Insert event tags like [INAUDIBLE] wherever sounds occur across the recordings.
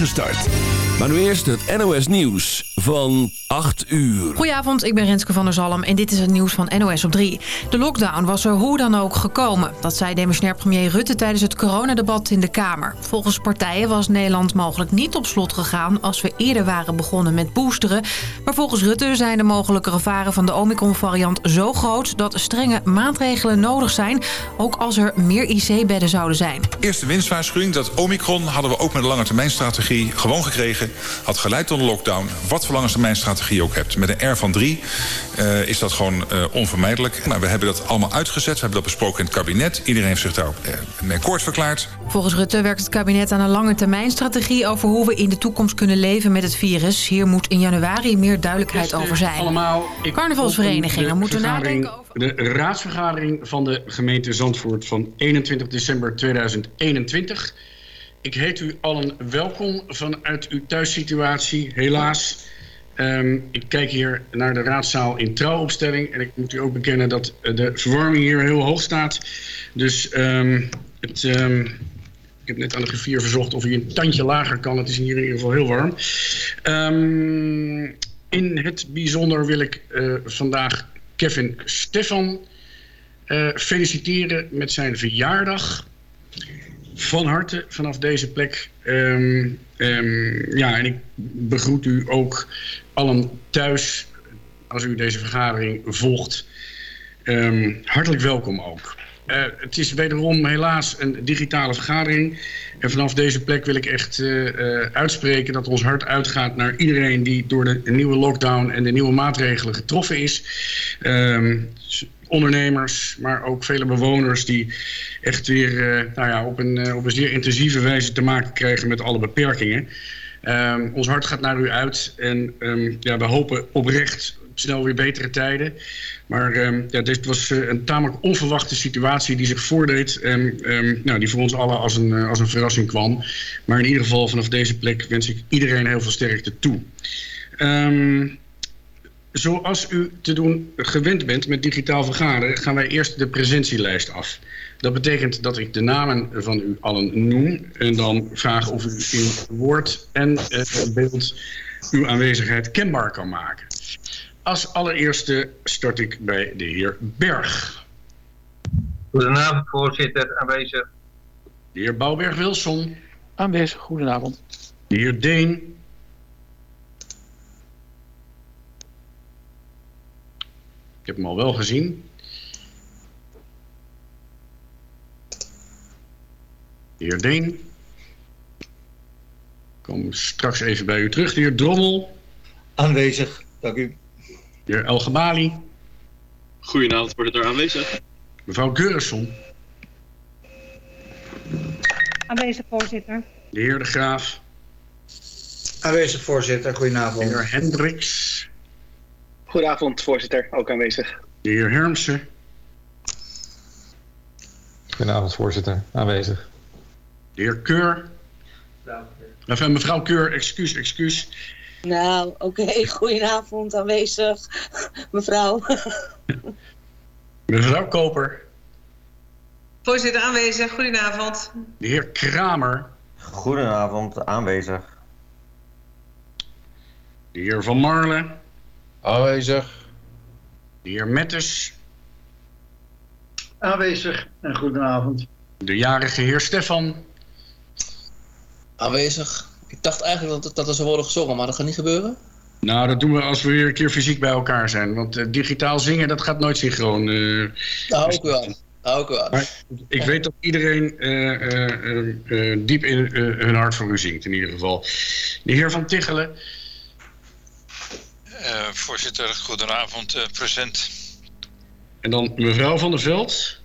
start. Maar nu eerst het NOS Nieuws van 8 uur. Goedenavond, ik ben Renske van der Zalm en dit is het nieuws van NOS op 3. De lockdown was er hoe dan ook gekomen. Dat zei demissionair premier Rutte tijdens het coronadebat in de Kamer. Volgens partijen was Nederland mogelijk niet op slot gegaan... als we eerder waren begonnen met boosteren. Maar volgens Rutte zijn de mogelijke gevaren van de Omicron-variant zo groot... dat strenge maatregelen nodig zijn, ook als er meer IC-bedden zouden zijn. Eerste winstwaarschuwing, dat Omicron hadden we ook met de lange gewoon gekregen. Had geleid tot een lockdown. Wat voor lange termijnstrategie ook hebt. Met een R van 3 uh, is dat gewoon uh, onvermijdelijk. Maar we hebben dat allemaal uitgezet. We hebben dat besproken in het kabinet. Iedereen heeft zich daarop uh, mee akkoord verklaard. Volgens Rutte werkt het kabinet aan een lange termijnstrategie... over hoe we in de toekomst kunnen leven met het virus. Hier moet in januari meer duidelijkheid over zijn. Allemaal, Carnavalsverenigingen moeten nadenken over... De raadsvergadering van de gemeente Zandvoort van 21 december 2021... Ik heet u allen welkom vanuit uw thuissituatie. Helaas, um, ik kijk hier naar de raadzaal in trouwopstelling. En ik moet u ook bekennen dat de verwarming hier heel hoog staat. Dus um, het, um, ik heb net aan de griffier verzocht of hij een tandje lager kan. Het is hier in ieder geval heel warm. in het bijzonder wil ik uh, vandaag Kevin Stefan uh, feliciteren met zijn verjaardag van harte vanaf deze plek. Um, um, ja, en ik begroet u ook allen thuis als u deze vergadering volgt. Um, hartelijk welkom ook. Uh, het is wederom helaas een digitale vergadering. En vanaf deze plek wil ik echt uh, uh, uitspreken dat ons hart uitgaat naar iedereen die door de nieuwe lockdown en de nieuwe maatregelen getroffen is. Um, ondernemers, maar ook vele bewoners die echt weer nou ja, op, een, op een zeer intensieve wijze te maken krijgen met alle beperkingen. Um, ons hart gaat naar u uit en um, ja, we hopen oprecht snel weer betere tijden. Maar um, ja, dit was uh, een tamelijk onverwachte situatie die zich voordeed. En nou, die voor ons allen als een, als een verrassing kwam. Maar in ieder geval vanaf deze plek wens ik iedereen heel veel sterkte toe. Zoals u te doen gewend bent met digitaal vergaderen... gaan wij eerst de presentielijst af. Dat betekent dat ik de namen van u allen noem... en dan vraag of u in woord en uh, beeld uw aanwezigheid kenbaar kan maken. Als allereerste start ik bij de heer Berg. Goedenavond, voorzitter. Aanwezig. De heer Bouwberg-Wilson. Aanwezig, goedenavond. De heer Deen. Ik heb hem al wel gezien. De heer Deen. Ik kom straks even bij u terug. De heer Drommel. Aanwezig, dank u. De heer El Gebali. Goedenavond, voorzitter. Aanwezig. Mevrouw Geurisson. Aanwezig, voorzitter. De heer De Graaf. Aanwezig, voorzitter. Goedenavond. De heer Hendricks. Goedenavond, voorzitter. Ook aanwezig. De heer Hermsen. Goedenavond, voorzitter. Aanwezig. De heer Keur. Enfin, mevrouw Keur, excuus, excuus. Nou, oké. Okay. [LAUGHS] Goedenavond, aanwezig. Mevrouw. mevrouw Koper. Voorzitter, aanwezig. Goedenavond. De heer Kramer. Goedenavond, aanwezig. De heer Van Marlen. Aanwezig. De heer Metters. Aanwezig en goedenavond. De jarige heer Stefan. Aanwezig. Ik dacht eigenlijk dat, dat er zou worden gezongen, maar dat gaat niet gebeuren? Nou, dat doen we als we weer een keer fysiek bij elkaar zijn. Want uh, digitaal zingen, dat gaat nooit synchroon. Uh, nou, ook wel. Ook wel. Maar ik weet dat iedereen uh, diep in hun hart voor u zingt, in ieder geval. De heer Van Tichelen. Uh, voorzitter, goedenavond, uh, present. En dan mevrouw van der Veld.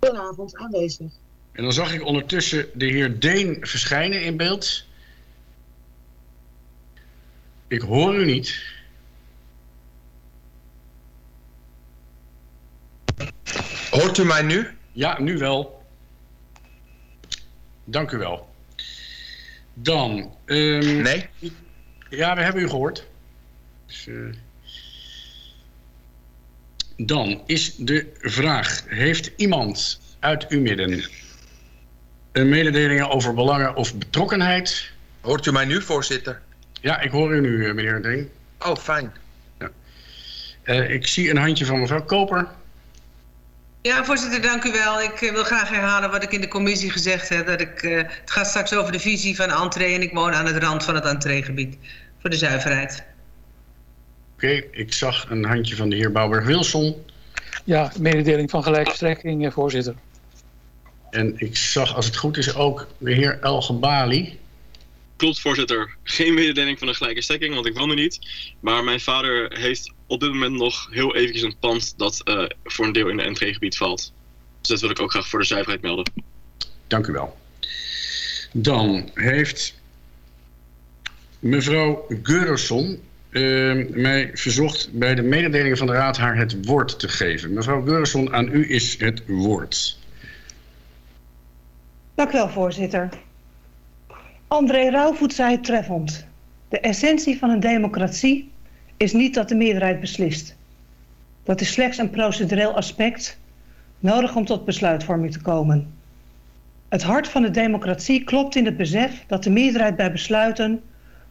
Goedenavond, aanwezig. En dan zag ik ondertussen de heer Deen verschijnen in beeld. Ik hoor u niet. Hoort u mij nu? Ja, nu wel. Dank u wel. Dan... Um, nee? Ja, we hebben u gehoord. Dus, uh, dan is de vraag: heeft iemand uit uw midden eh, mededelingen over belangen of betrokkenheid. Hoort u mij nu, voorzitter? Ja, ik hoor u nu, eh, meneer Deen. Oh, fijn. Ja. Uh, ik zie een handje van mevrouw Koper. Ja, voorzitter, dank u wel. Ik wil graag herhalen wat ik in de commissie gezegd heb. Dat ik, uh, het gaat straks over de visie van entree en ik woon aan het rand van het entreegebied. Voor de zuiverheid. Oké, okay, ik zag een handje van de heer Bouwberg-Wilson. Ja, mededeling van gelijkverstrekking, voorzitter. En ik zag, als het goed is, ook de heer El Gebali. Klopt, voorzitter. Geen mededeling van een gelijke stekking, want ik woon er niet. Maar mijn vader heeft op dit moment nog heel eventjes een pand dat uh, voor een deel in het entreegebied valt. Dus dat wil ik ook graag voor de zuiverheid melden. Dank u wel. Dan heeft mevrouw Geurson uh, mij verzocht bij de mededelingen van de Raad haar het woord te geven. Mevrouw Geurson, aan u is het woord. Dank u wel, voorzitter. André Rauwvoet zei het treffend. De essentie van een democratie is niet dat de meerderheid beslist. Dat is slechts een procedureel aspect nodig om tot besluitvorming te komen. Het hart van de democratie klopt in het besef dat de meerderheid bij besluiten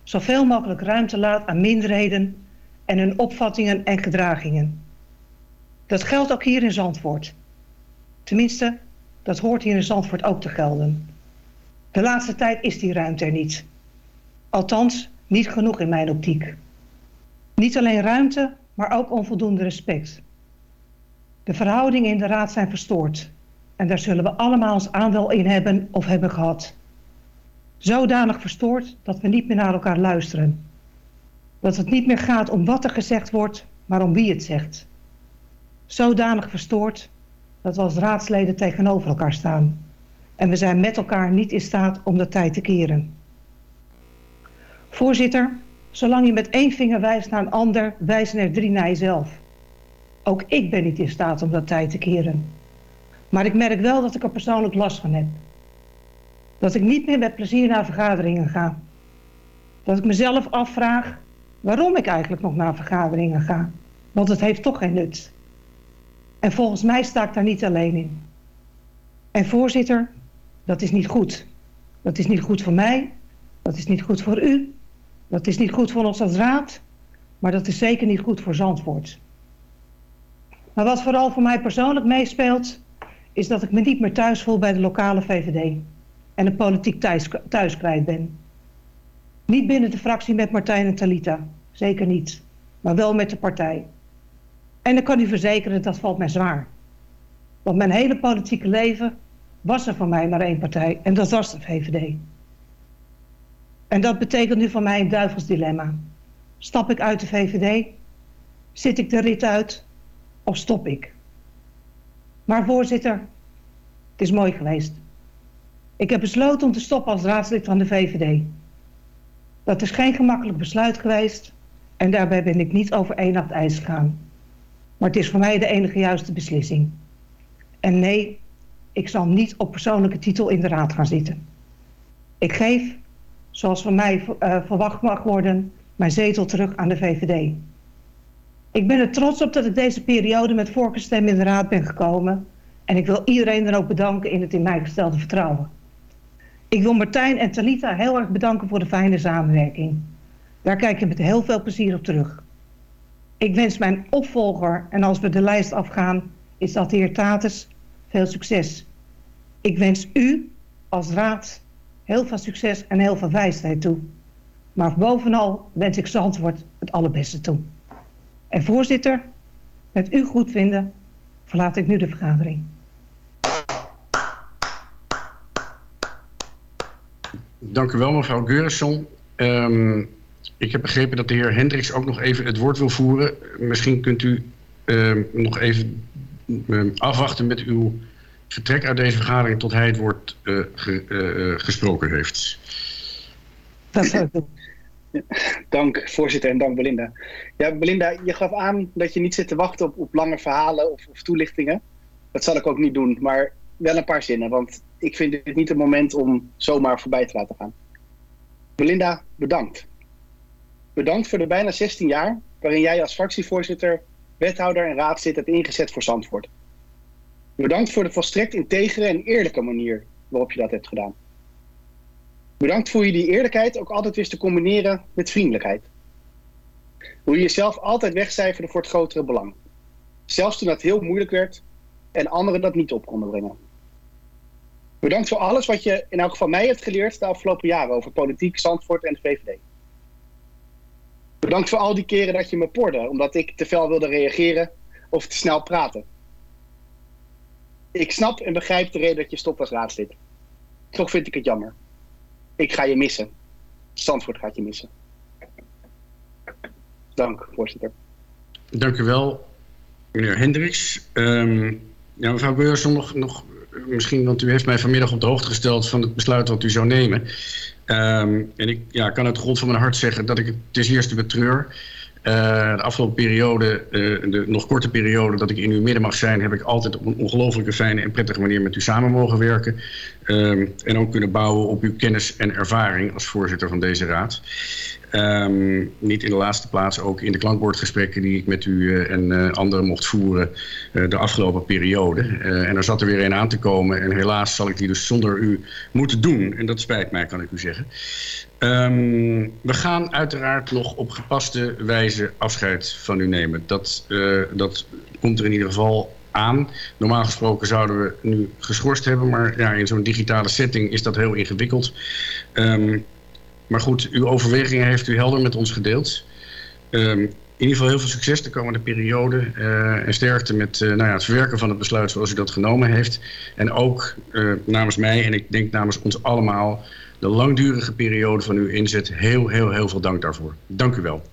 zoveel mogelijk ruimte laat aan minderheden en hun opvattingen en gedragingen. Dat geldt ook hier in Zandvoort. Tenminste, dat hoort hier in Zandvoort ook te gelden. De laatste tijd is die ruimte er niet. Althans, niet genoeg in mijn optiek. Niet alleen ruimte, maar ook onvoldoende respect. De verhoudingen in de raad zijn verstoord. En daar zullen we allemaal ons aandeel in hebben of hebben gehad. Zodanig verstoord dat we niet meer naar elkaar luisteren. Dat het niet meer gaat om wat er gezegd wordt, maar om wie het zegt. Zodanig verstoord dat we als raadsleden tegenover elkaar staan. En we zijn met elkaar niet in staat om de tijd te keren. Voorzitter, zolang je met één vinger wijst naar een ander, wijzen er drie naar jezelf. Ook ik ben niet in staat om dat tijd te keren. Maar ik merk wel dat ik er persoonlijk last van heb. Dat ik niet meer met plezier naar vergaderingen ga. Dat ik mezelf afvraag waarom ik eigenlijk nog naar vergaderingen ga. Want het heeft toch geen nut. En volgens mij sta ik daar niet alleen in. En voorzitter, dat is niet goed. Dat is niet goed voor mij. Dat is niet goed voor u. Dat is niet goed voor ons als raad. Maar dat is zeker niet goed voor Zandvoort. Maar wat vooral voor mij persoonlijk meespeelt... is dat ik me niet meer thuis voel bij de lokale VVD. En de politiek thuis, thuis kwijt ben. Niet binnen de fractie met Martijn en Talita. Zeker niet. Maar wel met de partij. En ik kan u verzekeren, dat valt mij zwaar. Want mijn hele politieke leven was er voor mij maar één partij. En dat was de VVD. En dat betekent nu voor mij een duivels dilemma. Stap ik uit de VVD? Zit ik de rit uit? Of stop ik? Maar voorzitter, het is mooi geweest. Ik heb besloten om te stoppen als raadslid van de VVD. Dat is geen gemakkelijk besluit geweest. En daarbij ben ik niet over één nacht ijs gegaan. Maar het is voor mij de enige juiste beslissing. En nee, ik zal niet op persoonlijke titel in de raad gaan zitten. Ik geef, zoals van mij uh, verwacht mag worden, mijn zetel terug aan de VVD. Ik ben er trots op dat ik deze periode met voorkeurstem in de raad ben gekomen. En ik wil iedereen dan ook bedanken in het in mij gestelde vertrouwen. Ik wil Martijn en Talita heel erg bedanken voor de fijne samenwerking. Daar kijk ik met heel veel plezier op terug. Ik wens mijn opvolger, en als we de lijst afgaan, is dat de heer Tatus, veel succes. Ik wens u als raad heel veel succes en heel veel wijsheid toe. Maar bovenal wens ik Zandvoort het allerbeste toe. En voorzitter, met u goed vinden, verlaat ik nu de vergadering. Dank u wel, mevrouw Geurisson. Um, ik heb begrepen dat de heer Hendricks ook nog even het woord wil voeren. Misschien kunt u uh, nog even uh, afwachten met uw vertrek uit deze vergadering tot hij het woord uh, ge, gesproken heeft. Dat zou ik doen. [LAUGHS] Dank voorzitter en dank Belinda. Ja, Belinda, je gaf aan dat je niet zit te wachten op, op lange verhalen of, of toelichtingen. Dat zal ik ook niet doen, maar wel een paar zinnen, want ik vind dit niet het moment om zomaar voorbij te laten gaan. Belinda, bedankt. Bedankt voor de bijna 16 jaar waarin jij als fractievoorzitter, wethouder en raadslid hebt ingezet voor Zandvoort. Bedankt voor de volstrekt integere en eerlijke manier waarop je dat hebt gedaan. Bedankt voor je die eerlijkheid ook altijd wist te combineren met vriendelijkheid. Hoe je jezelf altijd wegcijferde voor het grotere belang. Zelfs toen dat heel moeilijk werd en anderen dat niet op konden brengen. Bedankt voor alles wat je in elk geval mij hebt geleerd de afgelopen jaren over politiek, Zandvoort en de VVD. Bedankt voor al die keren dat je me porde omdat ik te fel wilde reageren of te snel praten. Ik snap en begrijp de reden dat je stopt als raadslid. Toch vind ik het jammer. Ik ga je missen. Zandvoort gaat je missen. Dank, voorzitter. Dank u wel, meneer Hendricks. Ehm, ja, mevrouw Beurson, nog, nog misschien, want u heeft mij vanmiddag op de hoogte gesteld van het besluit wat u zou nemen. Ehm, en ik ja, kan uit grond van mijn hart zeggen dat ik het ten eerste betreur. Uh, de afgelopen periode, uh, de nog korte periode dat ik in uw midden mag zijn, heb ik altijd op een ongelooflijke fijne en prettige manier met u samen mogen werken. Uh, en ook kunnen bouwen op uw kennis en ervaring als voorzitter van deze raad. Um, niet in de laatste plaats ook in de klankbordgesprekken die ik met u uh, en uh, anderen mocht voeren uh, de afgelopen periode. en er zat er weer een aan te komen en helaas zal ik die dus zonder u moeten doen. En dat spijt mij, kan ik u zeggen. Um, we gaan uiteraard nog op gepaste wijze afscheid van u nemen. Dat, dat komt er in ieder geval aan. Normaal gesproken zouden we nu geschorst hebben, maar ja, in zo'n digitale setting is dat heel ingewikkeld. Um, maar goed, uw overwegingen heeft u helder met ons gedeeld. Um, in ieder geval heel veel succes de komende periode. Uh, en sterkte met uh, nou ja, het verwerken van het besluit zoals u dat genomen heeft. En ook uh, namens mij en ik denk namens ons allemaal... de langdurige periode van uw inzet. Heel, heel, heel veel dank daarvoor. Dank u wel.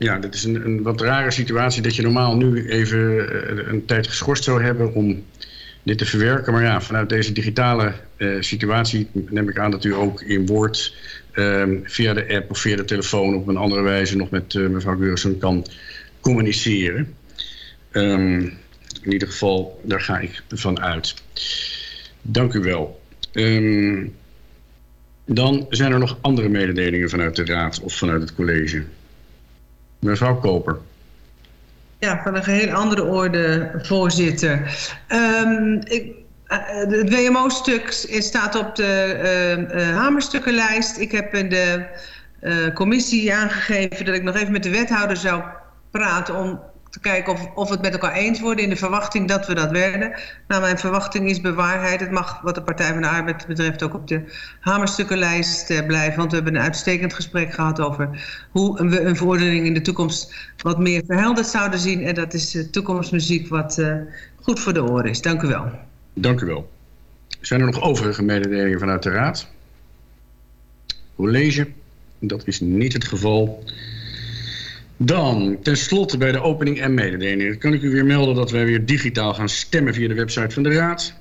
Ja, dit is een, een, wat rare situatie dat je normaal nu even uh, een tijd geschorst zou hebben om dit te verwerken. Maar ja, vanuit deze digitale uh, situatie neem ik aan dat u ook in woord uh, via de app of via de telefoon op een andere wijze nog met uh, mevrouw Geursen kan communiceren. Um, in ieder geval, daar ga ik van uit. Dank u wel. Um, dan zijn er nog andere mededelingen vanuit de raad of vanuit het college. Mevrouw Koper. Ja, van een geheel andere orde, voorzitter. Um, ik, uh, het WMO-stuk staat op de uh, hamerstukkenlijst. Ik heb in de commissie aangegeven dat ik nog even met de wethouder zou praten... om te kijken of, of we het met elkaar eens worden in de verwachting dat we dat werden. Nou, mijn verwachting is bewaarheid. Het mag wat de Partij van de Arbeid betreft ook op de hamerstukkenlijst uh, blijven. Want we hebben een uitstekend gesprek gehad over hoe we een verordening in de toekomst wat meer verhelderd zouden zien. En dat is uh, toekomstmuziek wat uh, goed voor de oren is. Dank u wel. Dank u wel. Zijn er nog overige mededelingen vanuit de Raad? College? Dat is niet het geval. Dan, tenslotte bij de opening en mededelingen kan ik u weer melden dat wij weer digitaal gaan stemmen via de website van de Raad.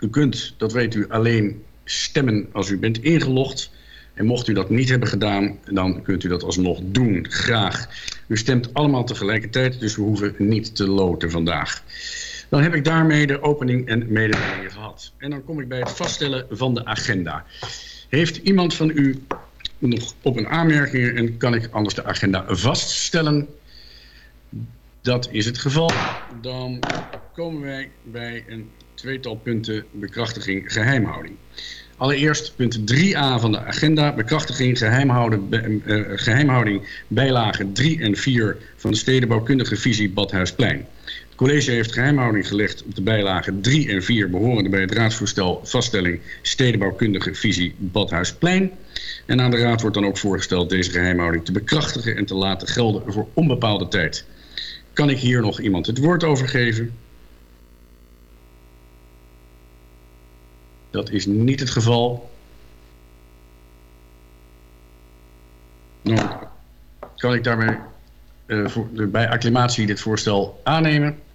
U kunt, dat weet u, alleen stemmen als u bent ingelogd. En mocht u dat niet hebben gedaan, dan kunt u dat alsnog doen. Graag. U stemt allemaal tegelijkertijd, dus we hoeven niet te loten vandaag. Dan heb ik daarmee de opening en mededelingen gehad. En dan kom ik bij het vaststellen van de agenda. Heeft iemand van u nog op een aanmerking en kan ik anders de agenda vaststellen. Dat is het geval. Dan komen wij bij een tweetal punten bekrachtiging geheimhouding. Allereerst punt 3a van de agenda, bekrachtiging uh, geheimhouding bijlagen 3 en 4 van de stedenbouwkundige visie Badhuisplein. College heeft geheimhouding gelegd op de bijlagen 3 en 4 behorende bij het raadsvoorstel vaststelling stedenbouwkundige visie Badhuisplein. En aan de Raad wordt dan ook voorgesteld deze geheimhouding te bekrachtigen en te laten gelden voor onbepaalde tijd. Kan ik hier nog iemand het woord over geven? Dat is niet het geval. Nou, kan ik daarmee uh, voor, bij acclamatie dit voorstel aannemen?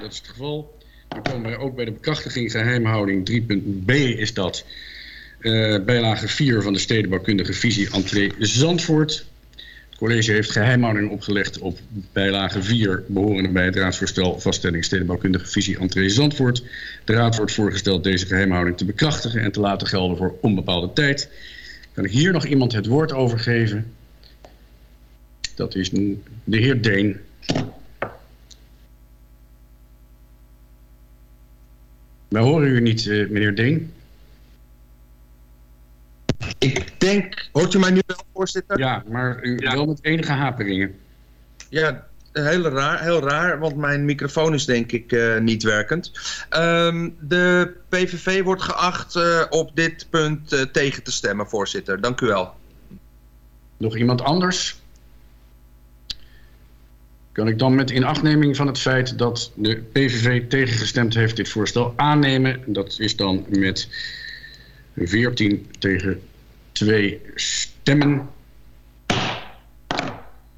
Dat is het geval. Dan komen wij ook bij de bekrachtiging geheimhouding 3.b is dat uh, bijlage 4 van de stedenbouwkundige visie entree Zandvoort. Het college heeft geheimhouding opgelegd op bijlage 4 behorende bij het raadsvoorstel vaststelling stedenbouwkundige visie entree Zandvoort. De raad wordt voorgesteld deze geheimhouding te bekrachtigen en te laten gelden voor onbepaalde tijd. Kan ik hier nog iemand het woord over geven? Dat is de heer Deen. Wij horen u niet, eh, meneer Deen. Ik denk, hoort u mij nu wel, voorzitter? Ja, maar u wel met enige haperingen. Ja, heel raar, heel raar, want mijn microfoon is denk ik eh, niet werkend. Ehm, de PVV wordt geacht eh, op dit punt eh, tegen te stemmen, voorzitter. Dank u wel. Nog iemand anders? Kan ik dan met inachtneming van het feit dat de PVV tegengestemd heeft dit voorstel aannemen? Dat is dan met 14 tegen 2 stemmen.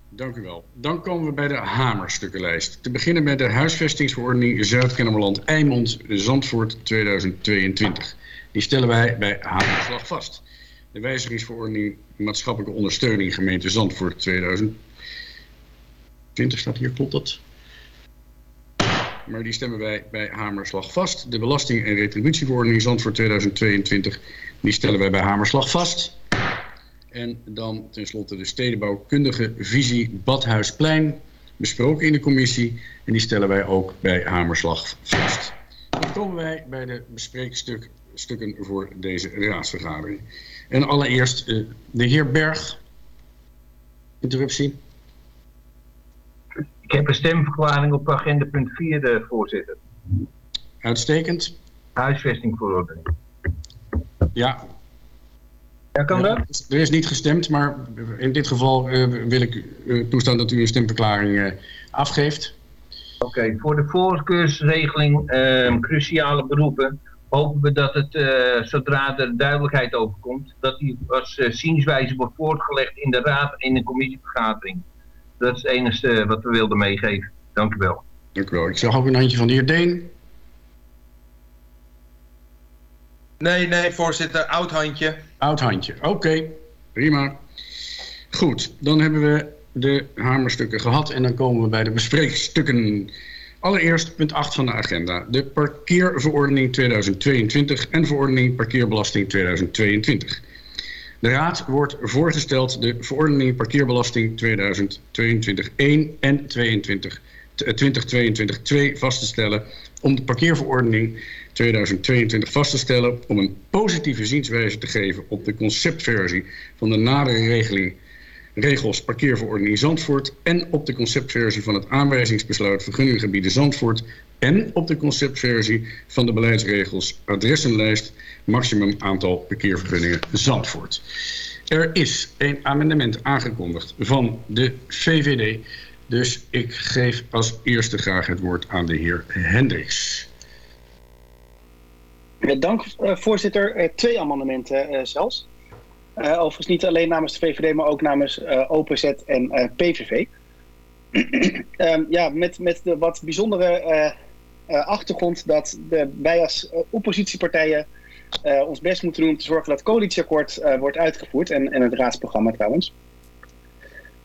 Dank u wel. Dan komen we bij de hamerstukkenlijst. Te beginnen met de huisvestingsverordening Zuid-Kennemerland-Eimond Zandvoort 2022. Die stellen wij bij Hamerslag vast. De wijzigingsverordening maatschappelijke ondersteuning gemeente Zandvoort 2020 staat hier, klopt dat? Maar die stemmen wij bij Hamerslag vast. De belasting- en retributieverordening Zandvoort 2022, die stellen wij bij Hamerslag vast. En dan tenslotte de stedenbouwkundige visie Badhuisplein, besproken in de commissie. En die stellen wij ook bij Hamerslag vast. Dan komen wij bij de bespreekstukken voor deze raadsvergadering. En allereerst eh, de heer Berg. Interruptie. Ik heb een stemverklaring op agenda punt 4, de voorzitter. Uitstekend. Huisvestingverordening. Ja. Ja, kan dat? Er is niet gestemd, maar in dit geval eh, wil ik eh, toestaan dat u een stemverklaring eh, afgeeft. Oké, voor de voorkeursregeling ehm, cruciale beroepen hopen we dat het, eh, zodra er duidelijkheid over komt, dat die als eh, zienswijze wordt voortgelegd in de raad en in de commissievergadering. Dat is het enige wat we wilden meegeven. Dank u wel. Dank u wel. Ik zag ook een handje van de heer Deen. Nee, nee, voorzitter, oud handje. Oud handje. Oké, prima. Goed, dan hebben we de hamerstukken gehad en dan komen we bij de bespreekstukken. Allereerst punt 8 van de agenda. De parkeerverordening 2022 en verordening parkeerbelasting 2022. De Raad wordt voorgesteld de verordening parkeerbelasting 2022 1 en 22, eh, 2022 2 vast te stellen om de parkeerverordening 2022 vast te stellen om een positieve zienswijze te geven op de conceptversie van de nadere regeling regels parkeerverordening Zandvoort en op de conceptversie van het aanwijzingsbesluit vergunninggebieden Zandvoort en op de conceptversie van de beleidsregels adressenlijst maximum aantal parkeervergunningen Zandvoort. Er is een amendement aangekondigd van de VVD, dus ik geef als eerste graag het woord aan de heer Hendricks. Dank, eh, voorzitter. Eh, twee amendementen eh, zelfs. Eh, overigens niet alleen namens de VVD, maar ook namens eh, OPZ en PVV. [CLEARS THROAT] Ehm, ja, met, met de wat bijzondere eh, achtergrond dat de, wij als eh, oppositiepartijen eh, ons best moeten doen om te zorgen dat het coalitieakkoord wordt uitgevoerd. En, en het raadsprogramma trouwens.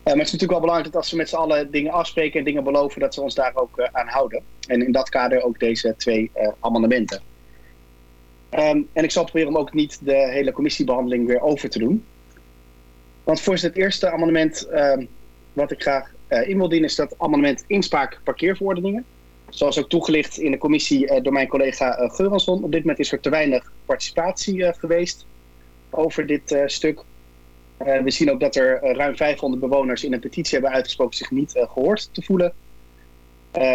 Maar het is natuurlijk wel belangrijk dat als we met z'n allen dingen afspreken en dingen beloven, dat ze ons daar ook aan houden. En in dat kader ook deze twee amendementen. Ehm, en ik zal proberen om ook niet de hele commissiebehandeling weer over te doen. Want voor het eerste amendement ehm, wat ik graag in wil dienen is dat amendement inspraak parkeerverordeningen. Zoals ook toegelicht in de commissie eh, door mijn collega uh, Geuransson. Op dit moment is er te weinig participatie eh, geweest over dit eh, stuk. Eh, we zien ook dat er eh, ruim 500 bewoners in een petitie hebben uitgesproken zich niet eh, gehoord te voelen.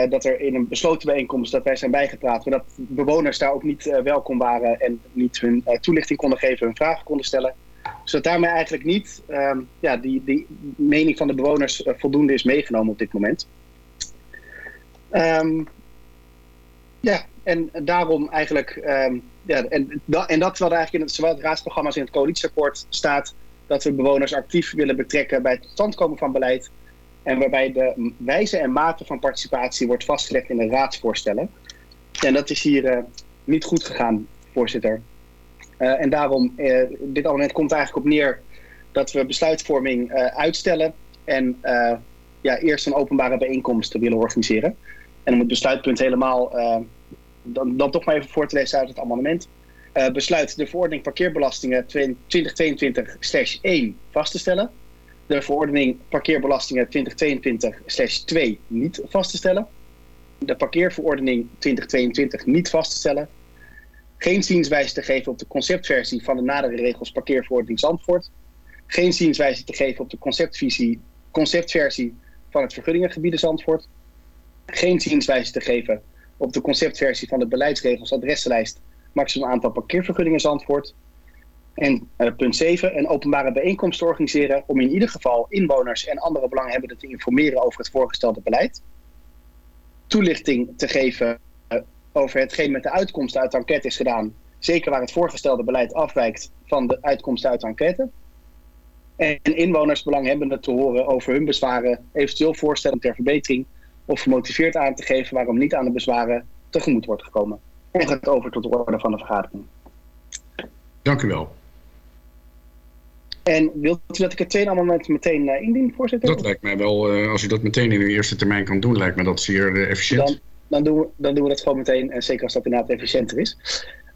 Dat er in een besloten bijeenkomst dat wij zijn bijgepraat, maar dat bewoners daar ook niet welkom waren en niet hun toelichting konden geven, hun vragen konden stellen. Dus dat daarmee eigenlijk niet um, ja, die, die mening van de bewoners voldoende is meegenomen op dit moment. Um, ja, en daarom eigenlijk, um, ja, en, da, en dat er eigenlijk in het, zowel het raadsprogramma als in het coalitieakkoord staat dat we bewoners actief willen betrekken bij het totstandkomen van beleid en waarbij de wijze en mate van participatie wordt vastgelegd in de raadsvoorstellen. En dat is hier uh, niet goed gegaan, voorzitter. Uh, en daarom, uh, dit amendement komt eigenlijk op neer dat we besluitvorming uitstellen en ja, eerst een openbare bijeenkomst willen organiseren. En om het besluitpunt helemaal, dan, dan toch maar even voor te lezen uit het amendement. besluit de verordening parkeerbelastingen 2022-1 vast te stellen de verordening parkeerbelastingen 2022-2 niet vast te stellen. De parkeerverordening 2022 niet vast te stellen. Geen zienswijze te geven op de conceptversie van de nadere regels parkeerverordening Zandvoort. Geen zienswijze te geven op de conceptvisie, conceptversie van het vergunningengebieden Zandvoort. Geen zienswijze te geven op de conceptversie van de beleidsregels adressenlijst maximum aantal parkeervergunningen Zandvoort. En uh, punt 7, een openbare bijeenkomst organiseren om in ieder geval inwoners en andere belanghebbenden te informeren over het voorgestelde beleid. Toelichting te geven uh, over hetgeen met de uitkomsten uit de enquête is gedaan, zeker waar het voorgestelde beleid afwijkt van de uitkomsten uit de enquête. En inwoners belanghebbenden te horen over hun bezwaren, eventueel voorstellen ter verbetering of gemotiveerd aan te geven waarom niet aan de bezwaren tegemoet wordt gekomen. En gaat over tot de orde van de vergadering. Dank u wel. En wilt u dat ik het tweede amendement meteen uh, indien, voorzitter? Dat lijkt mij wel, uh, als u dat meteen in uw eerste termijn kan doen, lijkt me dat zeer uh, efficiënt. Dan, dan, doen we, dan doen we dat gewoon meteen, en zeker als dat inderdaad efficiënter is.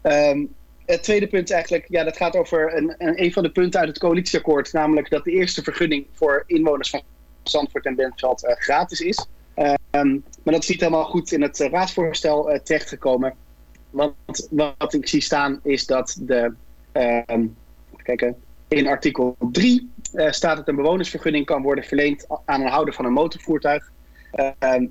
Um, het tweede punt eigenlijk, ja, dat gaat over een, een, een van de punten uit het coalitieakkoord, namelijk dat de eerste vergunning voor inwoners van Zandvoort en Bentveld gratis is. Um, maar dat is niet helemaal goed in het raadsvoorstel terechtgekomen. Want wat ik zie staan is dat de, kijken, in artikel 3 uh, staat dat een bewonersvergunning kan worden verleend aan een houder van een motorvoertuig. Uh,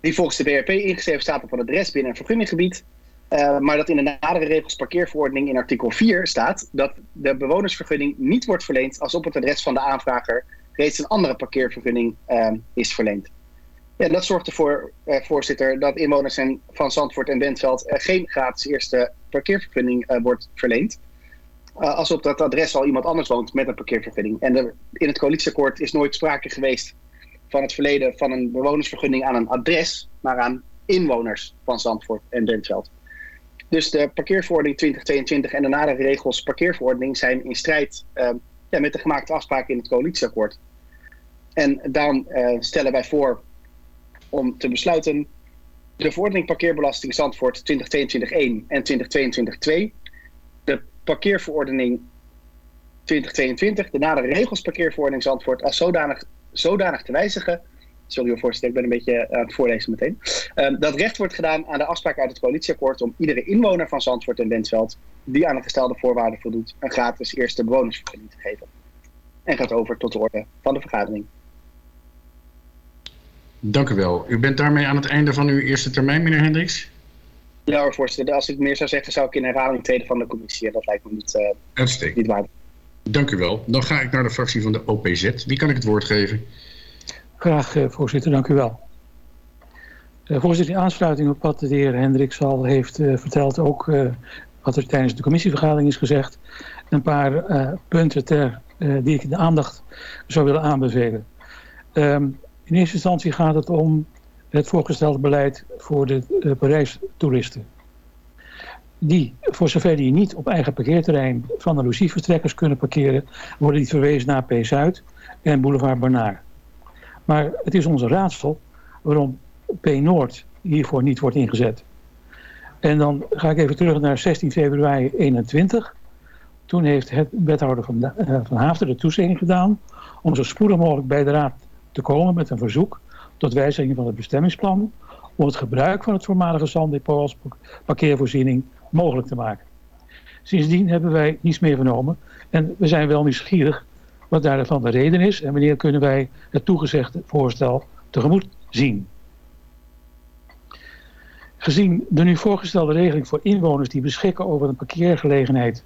die volgens de BRP ingeschreven staat op een adres binnen een vergunninggebied. Uh, maar dat in de nadere regels parkeerverordening in artikel 4 staat dat de bewonersvergunning niet wordt verleend als op het adres van de aanvrager reeds een andere parkeervergunning is verleend. Ja, dat zorgt ervoor, eh, voorzitter, dat inwoners van Zandvoort en Bentveld eh, geen gratis eerste parkeervergunning eh, wordt verleend. Als op dat adres al iemand anders woont met een parkeervergunning. En in het coalitieakkoord is nooit sprake geweest van het verleden van een bewonersvergunning aan een adres, maar aan inwoners van Zandvoort en Bentveld. Dus de parkeerverordening 2022 en de nadere regels parkeerverordening zijn in strijd ja, met de gemaakte afspraken in het coalitieakkoord. En daarom stellen wij voor om te besluiten de verordening parkeerbelasting Zandvoort 2022-1 en 2022-2, de parkeerverordening 2022, de nadere regels parkeerverordening Zandvoort als zodanig, zodanig te wijzigen. Sorry voorzitter, ik ben een beetje aan het voorlezen meteen. Uh, dat recht wordt gedaan aan de afspraak uit het coalitieakkoord om iedere inwoner van Zandvoort en Bentveld die aan de gestelde voorwaarden voldoet een gratis eerste bewonersvergunning te geven. En gaat over tot de orde van de vergadering. Dank u wel. U bent daarmee aan het einde van uw eerste termijn, meneer Hendricks? Ja hoor, voorzitter. Als ik meer zou zeggen, zou ik in herhaling treden van de commissie. Dat lijkt me niet, uh, Uitstekend. niet waar. Dank u wel. Dan ga ik naar de fractie van de OPZ. Wie kan ik het woord geven? Graag, uh, voorzitter. Dank u wel. Uh, voorzitter, in aansluiting op wat de heer Hendricks al heeft verteld, ook wat er tijdens de commissievergadering is gezegd, een paar punten ter, die ik de aandacht zou willen aanbevelen. Um, in eerste instantie gaat het om het voorgestelde beleid voor de uh, Parijs-toeristen. Die, voor zover die niet op eigen parkeerterrein van de logievertrekkers kunnen parkeren, worden die verwezen naar P-Zuid en Boulevard Bernard. Maar het is onze raadsel waarom P-Noord hiervoor niet wordt ingezet. En dan ga ik even terug naar 16 februari 21. Toen heeft het wethouder van, uh, van Haafden de toezegging gedaan om zo spoedig mogelijk bij de raad te komen met een verzoek tot wijziging van het bestemmingsplan om het gebruik van het voormalige zanddepot als parkeervoorziening mogelijk te maken. Sindsdien hebben wij niets meer vernomen en we zijn wel nieuwsgierig wat daarvan de reden is en wanneer kunnen wij het toegezegde voorstel tegemoet zien. Gezien de nu voorgestelde regeling voor inwoners die beschikken over een parkeergelegenheid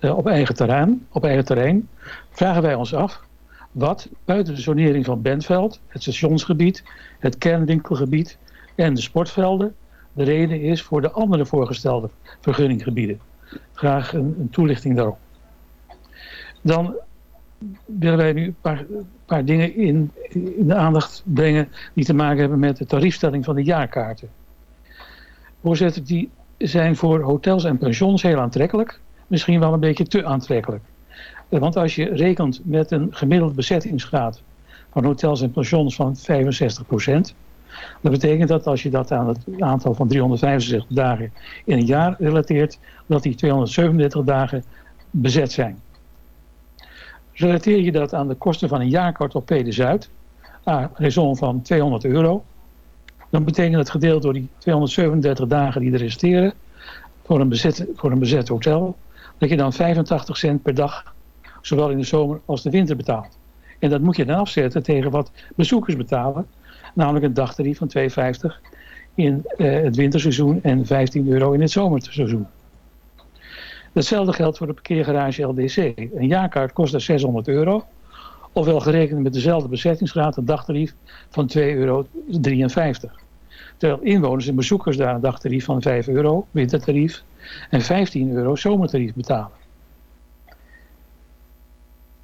uh, op, eigen terrein, op eigen terrein, vragen wij ons af wat buiten de zonering van Bentveld, het stationsgebied, het kernwinkelgebied en de sportvelden de reden is voor de andere voorgestelde vergunninggebieden. Graag een, een toelichting daarop. Dan willen wij nu een paar, dingen in, in, de aandacht brengen die te maken hebben met de tariefstelling van de jaarkaarten. Voorzitter, die zijn voor hotels en pensions heel aantrekkelijk, misschien wel een beetje te aantrekkelijk. Want als je rekent met een gemiddeld bezettingsgraad van hotels en pensions van 65 procent, dat betekent dat als je dat aan het aantal van 365 dagen in een jaar relateert, dat die 237 dagen bezet zijn. Relateer je dat aan de kosten van een jaarkaart op Pede Zuid, aan raison van 200 euro, dan betekent dat gedeeld door die 237 dagen die er resteren voor een bezet, voor een bezet hotel, dat je dan 85 cent per dag, zowel in de zomer als de winter betaalt. En dat moet je dan afzetten tegen wat bezoekers betalen, namelijk een dagtarief van 2,50 in uh, het winterseizoen en 15 euro in het zomerseizoen. Hetzelfde geldt voor de parkeergarage LDC. Een jaarkaart kost daar 600 euro. Ofwel gerekend met dezelfde bezettingsgraad een dagtarief van 2,53 euro. Terwijl inwoners en bezoekers daar een dagtarief van 5 euro, wintertarief, en 15 euro zomertarief betalen.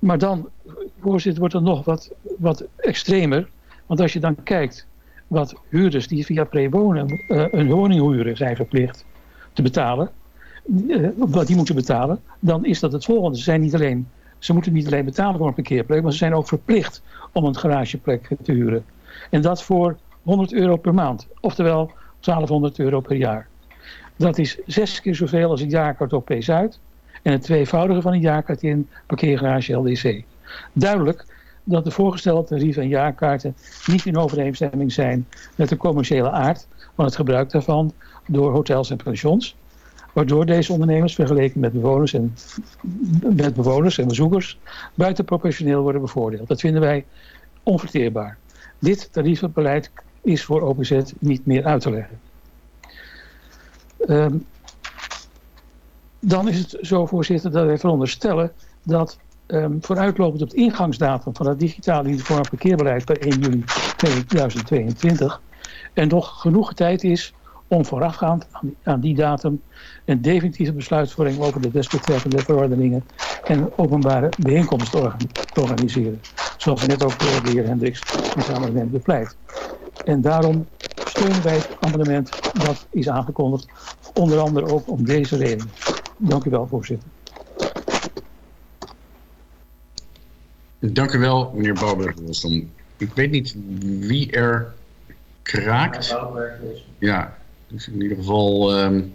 Maar dan, voorzitter, wordt het nog wat, wat extremer. Want als je dan kijkt wat huurders die via prewonen uh, een woning huren zijn verplicht te betalen, uh, wat die moeten betalen, dan is dat het volgende. Ze, zijn niet alleen, ze moeten niet alleen betalen voor een parkeerplek, maar ze zijn ook verplicht om een garageplek te huren. En dat voor 100 euro per maand, oftewel 1200 euro per jaar. Dat is zes keer zoveel als een jaarkaart op P-Zuid en het tweevoudige van een jaarkaart in parkeergarage LDC. Duidelijk dat de voorgestelde tarieven en jaarkaarten niet in overeenstemming zijn met de commerciële aard van het gebruik daarvan door hotels en pensions, waardoor deze ondernemers vergeleken met bewoners en, met bewoners en bezoekers buitenproportioneel worden bevoordeeld. Dat vinden wij onverteerbaar. Dit tarievenbeleid is voor OPZ niet meer uit te leggen. Um, dan is het zo, voorzitter, dat wij veronderstellen dat um, vooruitlopend op het ingangsdatum van het digitale uniform parkeerbeleid per 1 juli 2022 er nog genoeg tijd is om voorafgaand aan, die datum een definitieve besluitvorming over de desbetreffende verordeningen en openbare bijeenkomsten te organiseren. Zoals net ook door de heer Hendricks in samenwerking bepleit. En daarom steunen wij het amendement dat is aangekondigd, onder andere ook om deze reden. Dank u wel, voorzitter. Dank u wel, meneer Bouwberg-Wilson. Ik weet niet wie er kraakt. Ja, dus in ieder geval, um,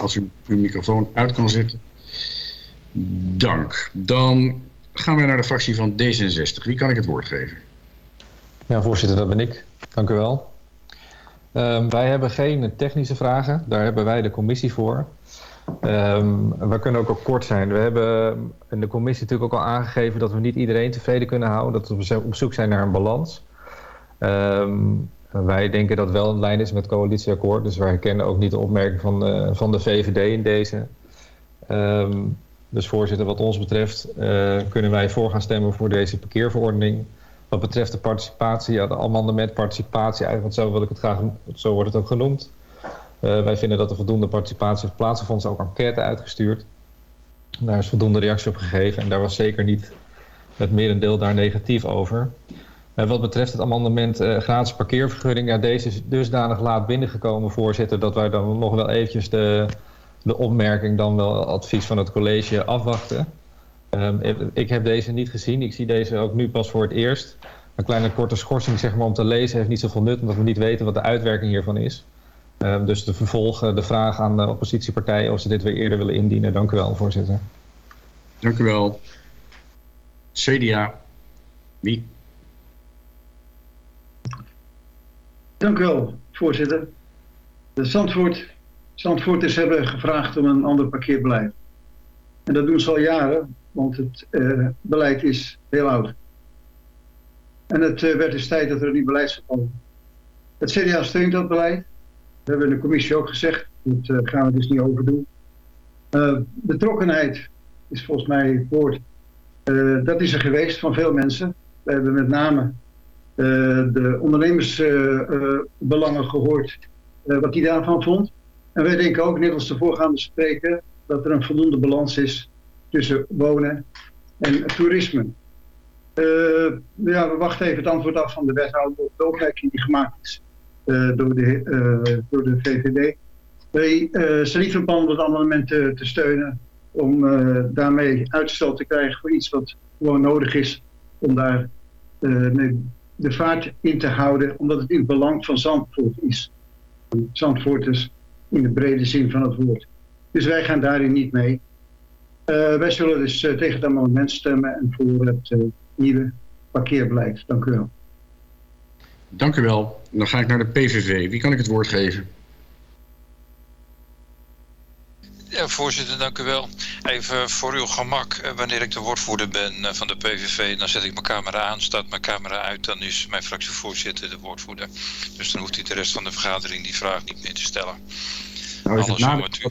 als u uw microfoon uit kan zetten. Dank. Dan gaan we naar de fractie van D66. Wie kan ik het woord geven? Ja, voorzitter, dat ben ik. Dank u wel. Um, wij hebben geen technische vragen. Daar hebben wij de commissie voor. Um, we kunnen ook al kort zijn. We hebben in de commissie natuurlijk ook al aangegeven dat we niet iedereen tevreden kunnen houden. Dat we op zoek zijn naar een balans. Um, wij denken dat wel in lijn is met het coalitieakkoord. Dus wij herkennen ook niet de opmerking van, uh, van de VVD in deze. Um, dus voorzitter, wat ons betreft uh, kunnen wij voor gaan stemmen voor deze parkeerverordening. Wat betreft de participatie, ja, de amendement participatie, eigenlijk zo wil ik het graag, zo wordt het ook genoemd. Uh, wij vinden dat er voldoende participatie heeft plaatsgevonden. Er ook enquête uitgestuurd. Daar is voldoende reactie op gegeven en daar was zeker niet het merendeel daar negatief over. Uh, wat betreft het amendement uh, gratis parkeervergunning, ja, deze is dusdanig laat binnengekomen, voorzitter, dat wij dan nog wel eventjes de, de opmerking, dan wel advies van het college afwachten. Um, ik heb deze niet gezien, ik zie deze ook nu pas voor het eerst. Een kleine korte schorsing zeg maar, om te lezen heeft niet zoveel nut, omdat we niet weten wat de uitwerking hiervan is. Um, dus de vervolg, de vraag aan de oppositiepartijen of ze dit weer eerder willen indienen. Dank u wel, voorzitter. Dank u wel. CDA. Wie? Dank u wel, voorzitter. De Zandvoort, Zandvoorters hebben gevraagd om een ander parkeerbeleid. En dat doen ze al jaren, want het uh, beleid is heel oud. En het uh, werd dus tijd dat er een nieuw beleid zou komen. Het CDA steunt dat beleid. We hebben in de commissie ook gezegd, dat uh, gaan we dus niet overdoen. betrokkenheid is volgens mij het woord. dat is er geweest van veel mensen. We hebben met name de ondernemersbelangen gehoord, wat die daarvan vond. En wij denken ook, net als de voorgaande spreker, dat er een voldoende balans is tussen wonen en toerisme. Ja, we wachten even het antwoord af van de wethouder op de opmerking die gemaakt is door, de, uh, door de VVD. Wij zijn niet van plan om het amendement te, te steunen om daarmee uitstel te krijgen voor iets wat gewoon nodig is om daar de vaart in te houden, omdat het in het belang van Zandvoort is. Zandvoorters in de brede zin van het woord. Dus wij gaan daarin niet mee. Eh, wij zullen dus eh, tegen het amendement stemmen en voor het eh, nieuwe parkeerbeleid. Dank u wel. Dank u wel. Dan ga ik naar de PVV. Wie kan ik het woord geven? Ja, voorzitter, dank u wel. Even voor uw gemak, eh, wanneer ik de woordvoerder ben eh, van de PVV, dan zet ik mijn camera aan, staat mijn camera uit, dan is mijn fractievoorzitter de woordvoerder. Dus dan hoeft hij de rest van de vergadering die vraag niet meer te stellen. Nou, Alles wat u...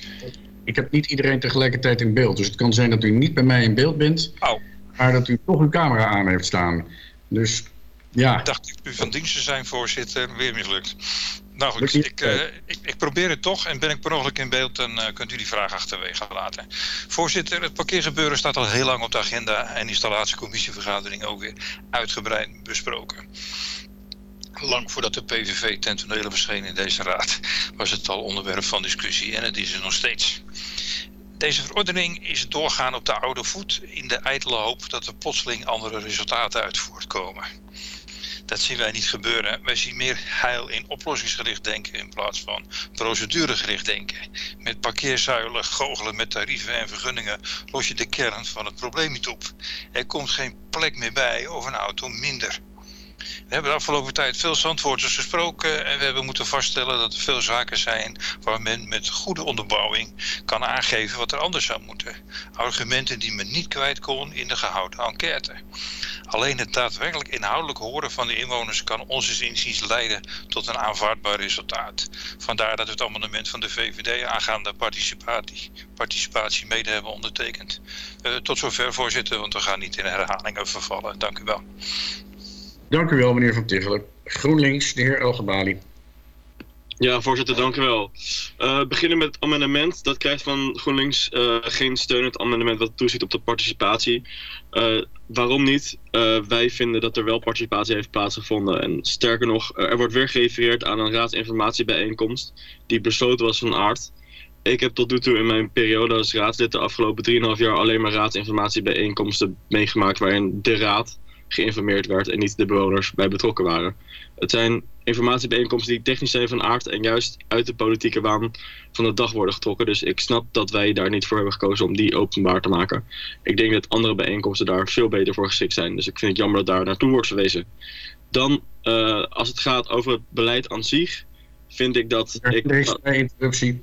Ik heb niet iedereen tegelijkertijd in beeld. Dus het kan zijn dat u niet bij mij in beeld bent. Oh. Maar dat u toch uw camera aan heeft staan. Dus ja. Dacht ik u van dienst te zijn, voorzitter, weer mislukt. Nou goed, ik, eh, ik, ik probeer het toch en ben ik per ongeluk in beeld, dan eh, kunt u die vraag achterwege laten. Voorzitter, het parkeergebeuren staat al heel lang op de agenda en installatiecommissievergadering ook weer uitgebreid besproken. Lang voordat de PVV ten tonele verscheen in deze raad was het al onderwerp van discussie en het is er nog steeds. Deze verordening is doorgaan op de oude voet in de ijdele hoop dat er plotseling andere resultaten uit voortkomen. Dat zien wij niet gebeuren. Wij zien meer heil in oplossingsgericht denken in plaats van proceduregericht denken. Met parkeerzuilen, goochelen met tarieven en vergunningen los je de kern van het probleem niet op. Er komt geen plek meer bij of een auto minder. We hebben de afgelopen tijd veel zandwoorders gesproken en we hebben moeten vaststellen dat er veel zaken zijn waar men met goede onderbouwing kan aangeven wat er anders zou moeten. Argumenten die men niet kwijt kon in de gehouden enquête. Alleen het daadwerkelijk inhoudelijk horen van de inwoners kan onze inziens leiden tot een aanvaardbaar resultaat. Vandaar dat we het amendement van de VVD aangaande participatie, participatie mede hebben ondertekend. Eh, tot zover voorzitter, want we gaan niet in herhalingen vervallen. Dank u wel. Dank u wel, meneer Van Tichelen. GroenLinks, de heer Elgebali. Ja, voorzitter, dank u wel. Eh, beginnen met het amendement. Dat krijgt van GroenLinks eh, geen steun, het amendement wat toeziet op de participatie. Eh, waarom niet? Wij vinden dat er wel participatie heeft plaatsgevonden. En sterker nog, er wordt weer gerefereerd aan een raadsinformatiebijeenkomst die besloten was van aard. Ik heb tot nu toe in mijn periode als raadslid de afgelopen 3,5 jaar alleen maar raadsinformatiebijeenkomsten meegemaakt waarin de raad geïnformeerd werd en niet de bewoners bij betrokken waren. Het zijn informatiebijeenkomsten die technisch zijn van aard en juist uit de politieke waan van de dag worden getrokken. Dus ik snap dat wij daar niet voor hebben gekozen om die openbaar te maken. Ik denk dat andere bijeenkomsten daar veel beter voor geschikt zijn. Dus ik vind het jammer dat daar naartoe wordt verwezen. Dan, eh, als het gaat over het beleid aan zich, vind ik dat ik... Er is een interruptie.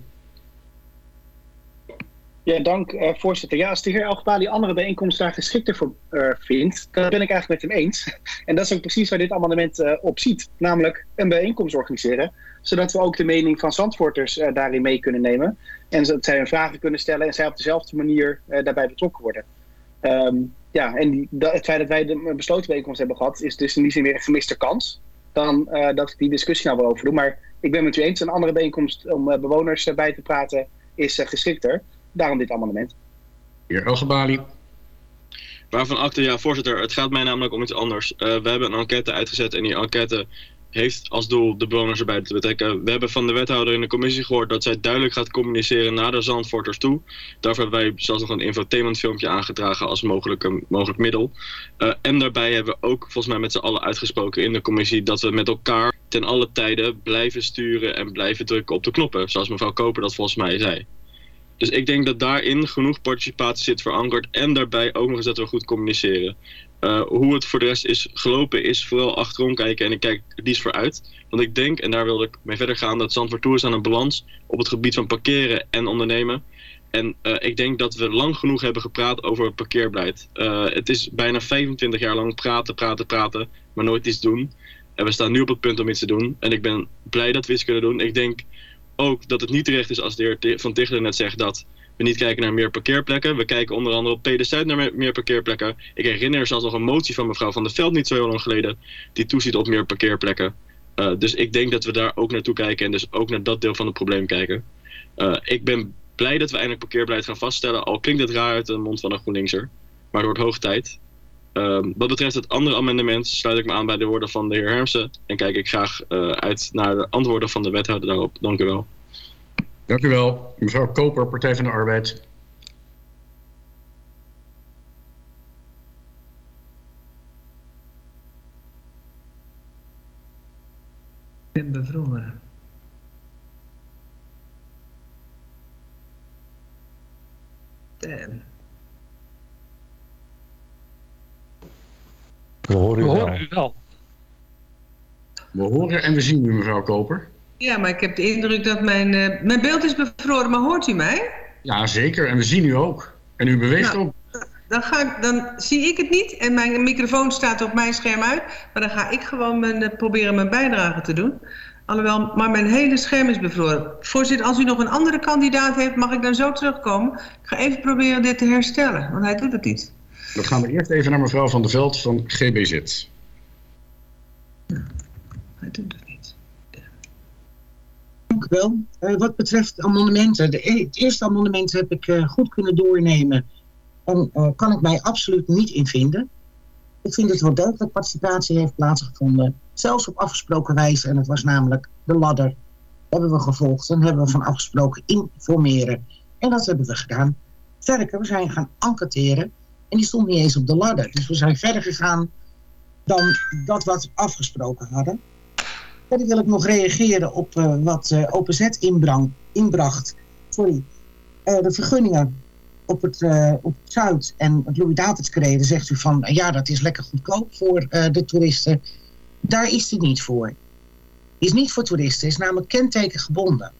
Ja, dank eh, voorzitter. Ja, als de heer Elgebali andere bijeenkomsten daar geschikter voor eh, vindt, dan ben ik eigenlijk met hem eens. [LAUGHS] En dat is ook precies waar dit amendement eh, op ziet. Namelijk een bijeenkomst organiseren, zodat we ook de mening van Zandvoorters daarin mee kunnen nemen. En zodat zij hun vragen kunnen stellen en zij op dezelfde manier daarbij betrokken worden. Ehm, ja, en die, het feit dat wij de besloten bijeenkomst hebben gehad, is dus in die zin weer een gemiste kans. Dan dat ik die discussie nou wil overdoen. Maar ik ben met u eens, een andere bijeenkomst om bewoners bij te praten is geschikter. Daarom dit amendement. Heer Elgebali. Waarvan acte, ja, voorzitter. Het gaat mij namelijk om iets anders. Eh, we hebben een enquête uitgezet en die enquête heeft als doel de bewoners erbij te betrekken. We hebben van de wethouder in de commissie gehoord dat zij duidelijk gaat communiceren naar de Zandvoorters toe. Daarvoor hebben wij zelfs nog een infotainment filmpje aangedragen als mogelijk, mogelijk middel. Eh, en daarbij hebben we ook volgens mij met z'n allen uitgesproken in de commissie dat we met elkaar ten alle tijden blijven sturen en blijven drukken op de knoppen. Zoals mevrouw Koper dat volgens mij zei. Dus ik denk dat daarin genoeg participatie zit verankerd. En daarbij ook nog eens dat we goed communiceren. Uh, hoe het voor de rest is gelopen is vooral achterom kijken en ik kijk liefst vooruit. Want ik denk, en daar wilde ik mee verder gaan, dat Zandvoort toe is aan een balans op het gebied van parkeren en ondernemen. En uh, ik denk dat we lang genoeg hebben gepraat over het parkeerbeleid. Uh, het is bijna 25 jaar lang praten, praten, praten, maar nooit iets doen. En we staan nu op het punt om iets te doen. En ik ben blij dat we iets kunnen doen. Ik denk ook dat het niet terecht is als de heer Van Tichelen net zegt dat we niet kijken naar meer parkeerplekken. We kijken onder andere op Zuid naar meer parkeerplekken. Ik herinner er zelfs nog een motie van mevrouw Van der Veld niet zo heel lang geleden. Die toeziet op meer parkeerplekken. Uh, dus ik denk dat we daar ook naartoe kijken en dus ook naar dat deel van het probleem kijken. Uh, ik ben blij dat we eindelijk parkeerbeleid gaan vaststellen. Al klinkt het raar uit de mond van een GroenLinkser. Maar het wordt hoog tijd. Uh, wat betreft het andere amendement sluit ik me aan bij de woorden van de heer Hermsen. En kijk ik graag uh, uit naar de antwoorden van de wethouder daarop. Dank u wel. Dank u wel. Mevrouw Koper, Partij van de Arbeid. Ik ben bevroren. Damn. We horen u We wel. horen u wel. We horen en we zien u, mevrouw Koper. Ja, maar ik heb de indruk dat mijn, eh, mijn beeld is bevroren, maar hoort u mij? Ja, zeker. En we zien u ook. En u beweegt Nou, ook. Dan, ga ik, dan zie ik het niet en mijn microfoon staat op mijn scherm uit. Maar dan ga ik gewoon mijn, eh, proberen mijn bijdrage te doen. Alhoewel, maar mijn hele scherm is bevroren. Voorzitter, als u nog een andere kandidaat heeft, mag ik dan zo terugkomen? Ik ga even proberen dit te herstellen, want hij doet het niet. Dan gaan we eerst even naar mevrouw Van der Veld van GBZ. Hij doet het niet. Dank u wel. Eh, wat betreft amendementen, de, e- het eerste amendement heb ik eh, goed kunnen doornemen en eh, kan ik mij absoluut niet in vinden. Ik vind dat wel degelijk participatie heeft plaatsgevonden, zelfs op afgesproken wijze, en het was namelijk de ladder. Hebben we gevolgd en hebben we van afgesproken informeren. En dat hebben we gedaan. Sterker, we zijn gaan enquêteren en die stond niet eens op de ladder. Dus we zijn verder gegaan dan dat wat we afgesproken hadden. Verder wil ik nog reageren op eh, wat eh, OPZ inbrang, inbracht. Sorry. Eh, de vergunningen op het, op het Zuid en het Louis-Davidskrede zegt u van... ja, dat is lekker goedkoop voor de toeristen. Daar is die niet voor. Is niet voor toeristen, is namelijk kentekengebonden.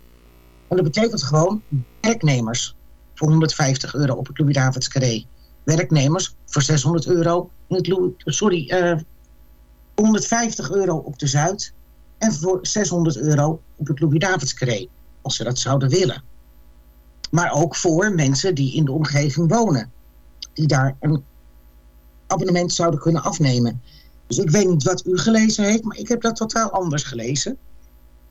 En dat betekent gewoon werknemers voor 150 euro op het Louis-Davidskrede. Werknemers voor 600 euro Louis... Sorry, eh 150 euro op de Zuid en voor 600 euro op het Louis-Davids-carré, als ze dat zouden willen. Maar ook voor mensen die in de omgeving wonen, die daar een abonnement zouden kunnen afnemen. Dus ik weet niet wat u gelezen heeft, maar ik heb dat totaal anders gelezen.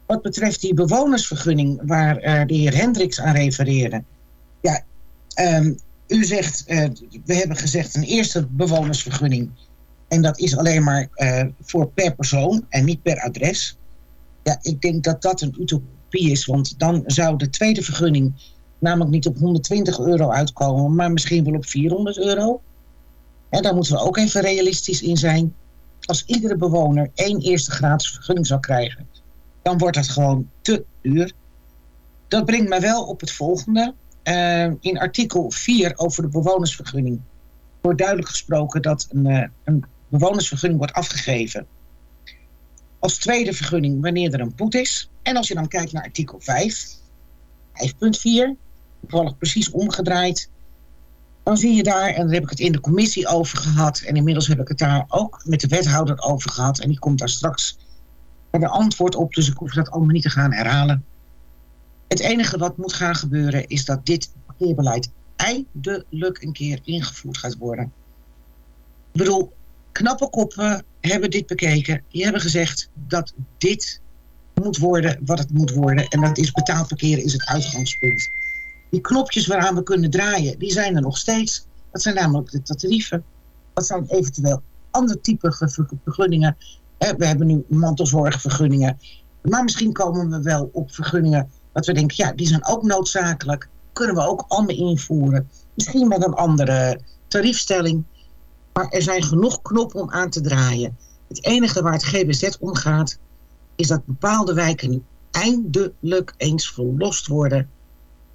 Wat betreft die bewonersvergunning waar eh, de heer Hendricks aan refereerde. Ja, ehm, u zegt, eh, we hebben gezegd een eerste bewonersvergunning. En dat is alleen maar eh, voor per persoon en niet per adres. Ja, ik denk dat dat een utopie is, want dan zou de tweede vergunning namelijk niet op 120 euro uitkomen, maar misschien wel op 400 euro. En daar moeten we ook even realistisch in zijn. Als iedere bewoner één eerste gratis vergunning zou krijgen, dan wordt dat gewoon te duur. Dat brengt mij wel op het volgende. Eh, in artikel 4 over de bewonersvergunning wordt duidelijk gesproken dat een, eh, een bewonersvergunning wordt afgegeven. Als tweede vergunning wanneer er een poet is. En als je dan kijkt naar artikel 5, 5.4, toevallig precies omgedraaid. Dan zie je daar, en daar heb ik het in de commissie over gehad. En inmiddels heb ik het daar ook met de wethouder over gehad. En die komt daar straks een antwoord op. Dus ik hoef dat allemaal niet te gaan herhalen. Het enige wat moet gaan gebeuren is dat dit parkeerbeleid eindelijk een keer ingevoerd gaat worden. Ik bedoel, knappe koppen hebben dit bekeken. Die hebben gezegd dat dit moet worden wat het moet worden. En dat is betaald is het uitgangspunt. Die knopjes waaraan we kunnen draaien, die zijn er nog steeds. Dat zijn namelijk de tarieven. Dat zijn eventueel ander type ge- vergunningen. We hebben nu mantelzorgvergunningen. Maar misschien komen we wel op vergunningen dat we denken, ja, die zijn ook noodzakelijk. Kunnen we ook allemaal invoeren. Misschien met een andere tariefstelling. Maar er zijn genoeg knoppen om aan te draaien. Het enige waar het GBZ om gaat, is dat bepaalde wijken nu eindelijk eens verlost worden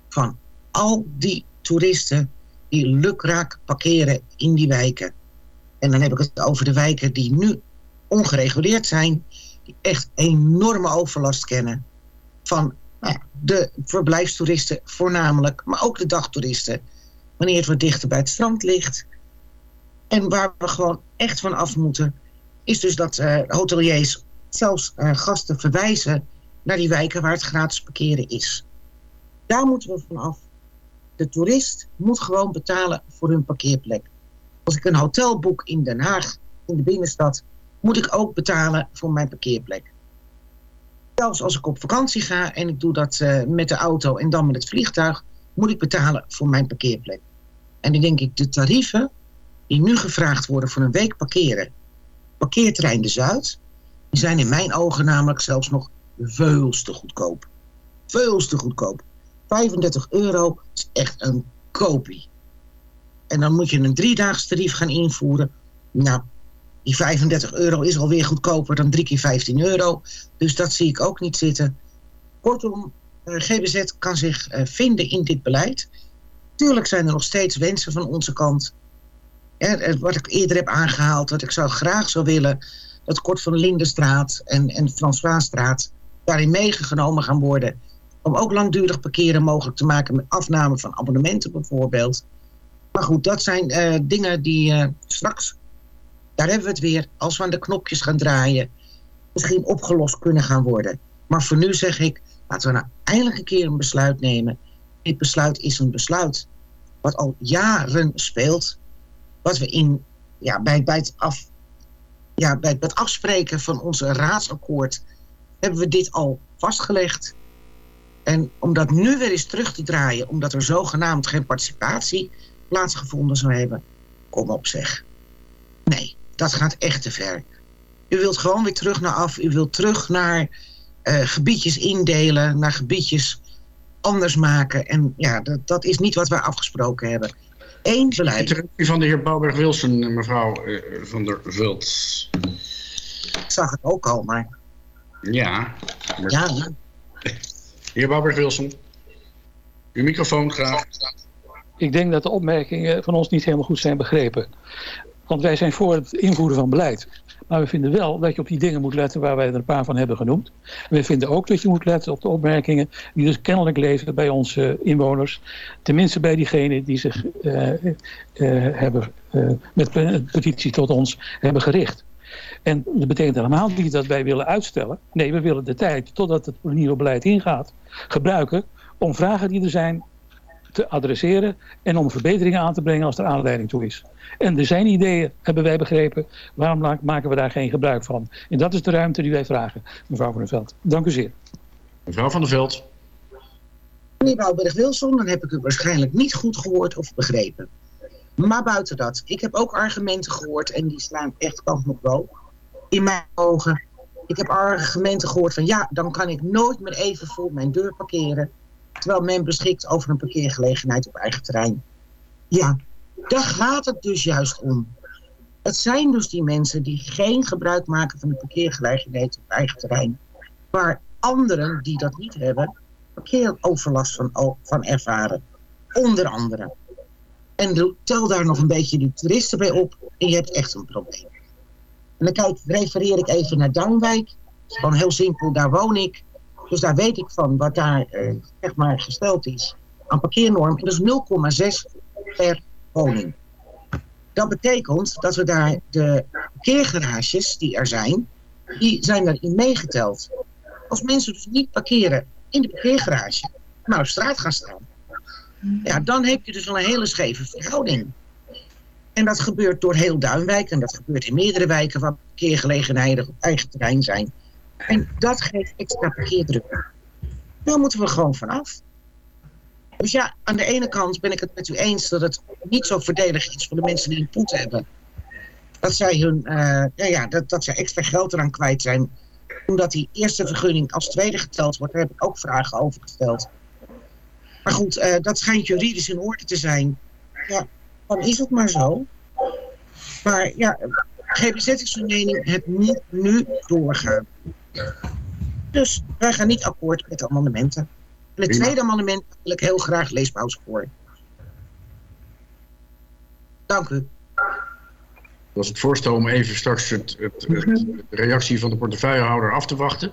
van al die toeristen die lukraak parkeren in die wijken. En dan heb ik het over de wijken die nu ongereguleerd zijn, die echt enorme overlast kennen van nou de verblijfstoeristen voornamelijk, maar ook de dagtoeristen. Wanneer het wat dichter bij het strand ligt. En waar we gewoon echt van af moeten, is dus dat eh, hoteliers zelfs eh, gasten verwijzen naar die wijken waar het gratis parkeren is. Daar moeten we vanaf. De toerist moet gewoon betalen voor hun parkeerplek. Als ik een hotel boek in Den Haag, in de binnenstad, moet ik ook betalen voor mijn parkeerplek. Zelfs als ik op vakantie ga en ik doe dat eh, met de auto en dan met het vliegtuig, moet ik betalen voor mijn parkeerplek. En dan denk ik, de tarieven die nu gevraagd worden voor een week parkeren, parkeerterrein de Zuid, die zijn in mijn ogen namelijk zelfs nog veel te goedkoop. Veel te goedkoop. 35 euro is echt een kopie. En dan moet je een driedaags tarief gaan invoeren. Nou, die 35 euro is alweer goedkoper dan 3 keer 15 euro. Dus dat zie ik ook niet zitten. Kortom, eh, GBZ kan zich eh, vinden in dit beleid. Tuurlijk zijn er nog steeds wensen van onze kant. hè, wat ik eerder heb aangehaald, dat ik zou graag zou willen dat Kort van Lindenstraat en, en Françoisstraat daarin meegenomen gaan worden. Om ook langdurig parkeren mogelijk te maken met afname van abonnementen bijvoorbeeld. Maar goed, dat zijn eh, dingen die eh, straks, daar hebben we het weer, als we aan de knopjes gaan draaien, misschien opgelost kunnen gaan worden. Maar voor nu zeg ik, laten we nou eindelijk een keer een besluit nemen. Dit besluit is een besluit wat al jaren speelt. Wat we in, ja, bij, bij, het af, ja, bij het afspreken van onze raadsakkoord hebben we dit al vastgelegd. En om dat nu weer eens terug te draaien, omdat er zogenaamd geen participatie plaatsgevonden zou hebben, kom op zeg. Nee, dat gaat echt te ver. U wilt gewoon weer terug naar af. U wilt terug naar uh, gebiedjes indelen, naar gebiedjes anders maken. En ja, dat, dat is niet wat wij afgesproken hebben. Eén beleid. Interruptie van de heer Bouwberg-Wilson, mevrouw uh, van der Vult. Ik zag het ook al, maar... Ja. Maar... Ja, ja. [LAUGHS] Heer Bouwberg-Wilson, uw microfoon graag. Ik denk dat de opmerkingen van ons niet helemaal goed zijn begrepen. Want wij zijn voor het invoeren van beleid. Maar we vinden wel dat je op die dingen moet letten waar wij er een paar van hebben genoemd. We vinden ook dat je moet letten op de opmerkingen die dus kennelijk leven bij onze inwoners. Tenminste bij diegenen die zich uh, uh, hebben, uh, met petitie tot ons hebben gericht. En dat betekent helemaal niet dat wij willen uitstellen. Nee, we willen de tijd totdat het nieuwe beleid ingaat gebruiken om vragen die er zijn te adresseren en om verbeteringen aan te brengen als er aanleiding toe is. En er zijn ideeën, hebben wij begrepen. Waarom maken we daar geen gebruik van? En dat is de ruimte die wij vragen, mevrouw van der Veld. Dank u zeer. Mevrouw van der Veld. Meneer Bouwberg-Wilson, dan heb ik u waarschijnlijk niet goed gehoord of begrepen. Maar buiten dat, ik heb ook argumenten gehoord en die slaan echt kant op boog. In mijn ogen. Ik heb argumenten gehoord van ja, dan kan ik nooit meer even voor mijn deur parkeren. Terwijl men beschikt over een parkeergelegenheid op eigen terrein. Ja, daar gaat het dus juist om. Het zijn dus die mensen die geen gebruik maken van de parkeergelegenheid op eigen terrein. Waar anderen die dat niet hebben, parkeeroverlast van, van ervaren. Onder andere. En tel daar nog een beetje de toeristen bij op en je hebt echt een probleem. En dan kijk, refereer ik even naar Downwijk. Gewoon heel simpel, daar woon ik. Dus daar weet ik van wat daar eh, zeg maar gesteld is aan parkeernorm. En dat is 0,6 per woning. Dat betekent dat we daar de parkeergarages die er zijn, die zijn daarin meegeteld. Als mensen dus niet parkeren in de parkeergarage, maar op straat gaan staan, ja, dan heb je dus wel een hele scheve verhouding. En dat gebeurt door heel Duinwijk en dat gebeurt in meerdere wijken waar parkeergelegenheden op eigen terrein zijn. En dat geeft extra parkeerdruk. Daar moeten we gewoon vanaf. Dus ja, aan de ene kant ben ik het met u eens dat het niet zo voordelig is voor de mensen die een poet hebben. Dat zij, hun, uh, ja, ja, dat, dat zij extra geld eraan kwijt zijn. Omdat die eerste vergunning als tweede geteld wordt. Daar heb ik ook vragen over gesteld. Maar goed, uh, dat schijnt juridisch in orde te zijn. Ja, dan is het maar zo. Maar ja, GBZ is van mening het moet nu doorgaan. Dus wij gaan niet akkoord met de amendementen. En het tweede amendement wil ik heel graag leespauze voor. Dank u. Dat was het voorstel om even straks het, het, het, de reactie van de portefeuillehouder af te wachten.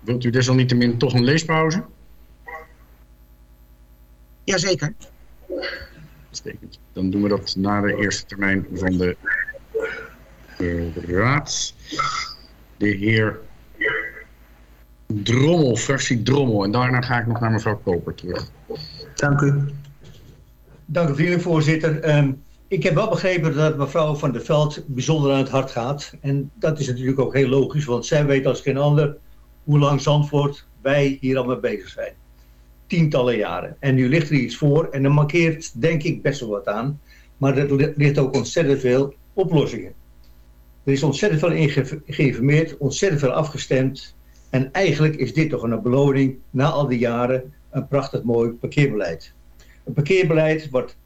Wilt u desalniettemin toch een leespauze? Jazeker. Uitstekend. Dan doen we dat na de eerste termijn van de uh, raad. De heer Drommel, fractie Drommel. En daarna ga ik nog naar mevrouw Koper terug. Dank u. Dank u vriendelijk, voorzitter. Um, ik heb wel begrepen dat mevrouw Van der Veld bijzonder aan het hart gaat. En dat is natuurlijk ook heel logisch, want zij weet als geen ander hoe lang Zandvoort wij hier al mee bezig zijn. Tientallen jaren. En nu ligt er iets voor en dan markeert denk ik best wel wat aan. Maar er ligt ook ontzettend veel oplossingen. Er is ontzettend veel in geïnformeerd, ontzettend veel afgestemd. En eigenlijk is dit toch een beloning na al die jaren een prachtig mooi parkeerbeleid. Een parkeerbeleid wat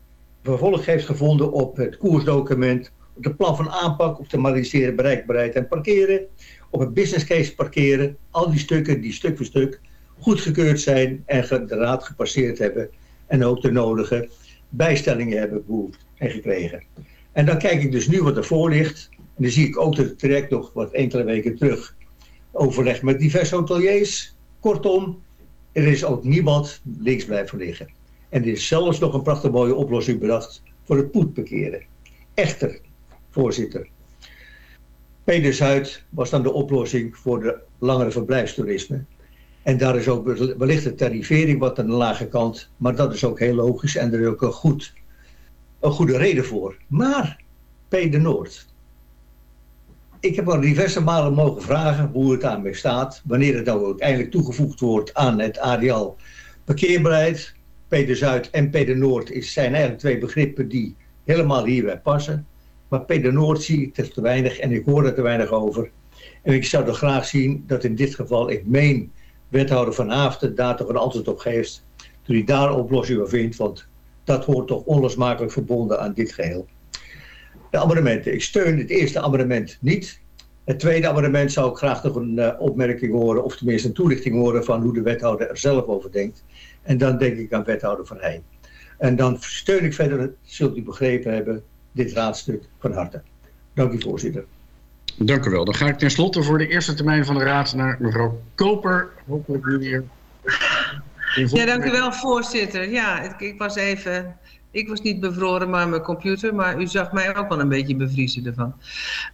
vervolg heeft gevonden op het koersdocument, op het plan van aanpak, op de moderniseren, bereikbaarheid en parkeren, op het business case parkeren. Al die stukken die stuk voor stuk goedgekeurd zijn en de raad gepasseerd hebben en ook de nodige bijstellingen hebben behoefd en gekregen. En dan kijk ik dus nu wat ervoor ligt. En dan zie ik ook het traject nog wat enkele weken terug overleg met diverse hoteliers. Kortom, er is ook niemand links blijven liggen. En er is zelfs nog een prachtig mooie oplossing bedacht voor het poetparkeren. Echter, voorzitter. Peder Zuid was dan de oplossing voor de langere verblijfstoerisme. En daar is ook wellicht de tarivering wat aan de lage kant. Maar dat is ook heel logisch en er is ook een, goed, een goede reden voor. Maar Peder Noord. Ik heb al diverse malen mogen vragen hoe het daarmee staat. Wanneer het nou uiteindelijk toegevoegd wordt aan het ADL parkeerbeleid. Peder Zuid en Peder Noord is, zijn eigenlijk twee begrippen die helemaal hierbij passen. Maar Peder Noord zie ik er te weinig en ik hoor er te weinig over. En ik zou er graag zien dat in dit geval, ik meen, wethouder Van Haften daar toch een antwoord op geeft. Toen hij daar een oplossing voor vindt, want dat hoort toch onlosmakelijk verbonden aan dit geheel. De amendementen. Ik steun het eerste amendement niet. Het tweede amendement zou ik graag nog een uh, opmerking horen, of tenminste een toelichting horen van hoe de wethouder er zelf over denkt. En dan denk ik aan wethouder Van Heijn. En dan steun ik verder, zult u begrepen hebben, dit raadstuk van harte. Dank u voorzitter. Dank u wel. Dan ga ik tenslotte voor de eerste termijn van de raad naar mevrouw Koper. Hopelijk nu weer. Ja, dank u wel voorzitter. Ja, ik, ik, was even... Ik was niet bevroren, maar mijn computer. Maar u zag mij ook wel een beetje bevriezen ervan.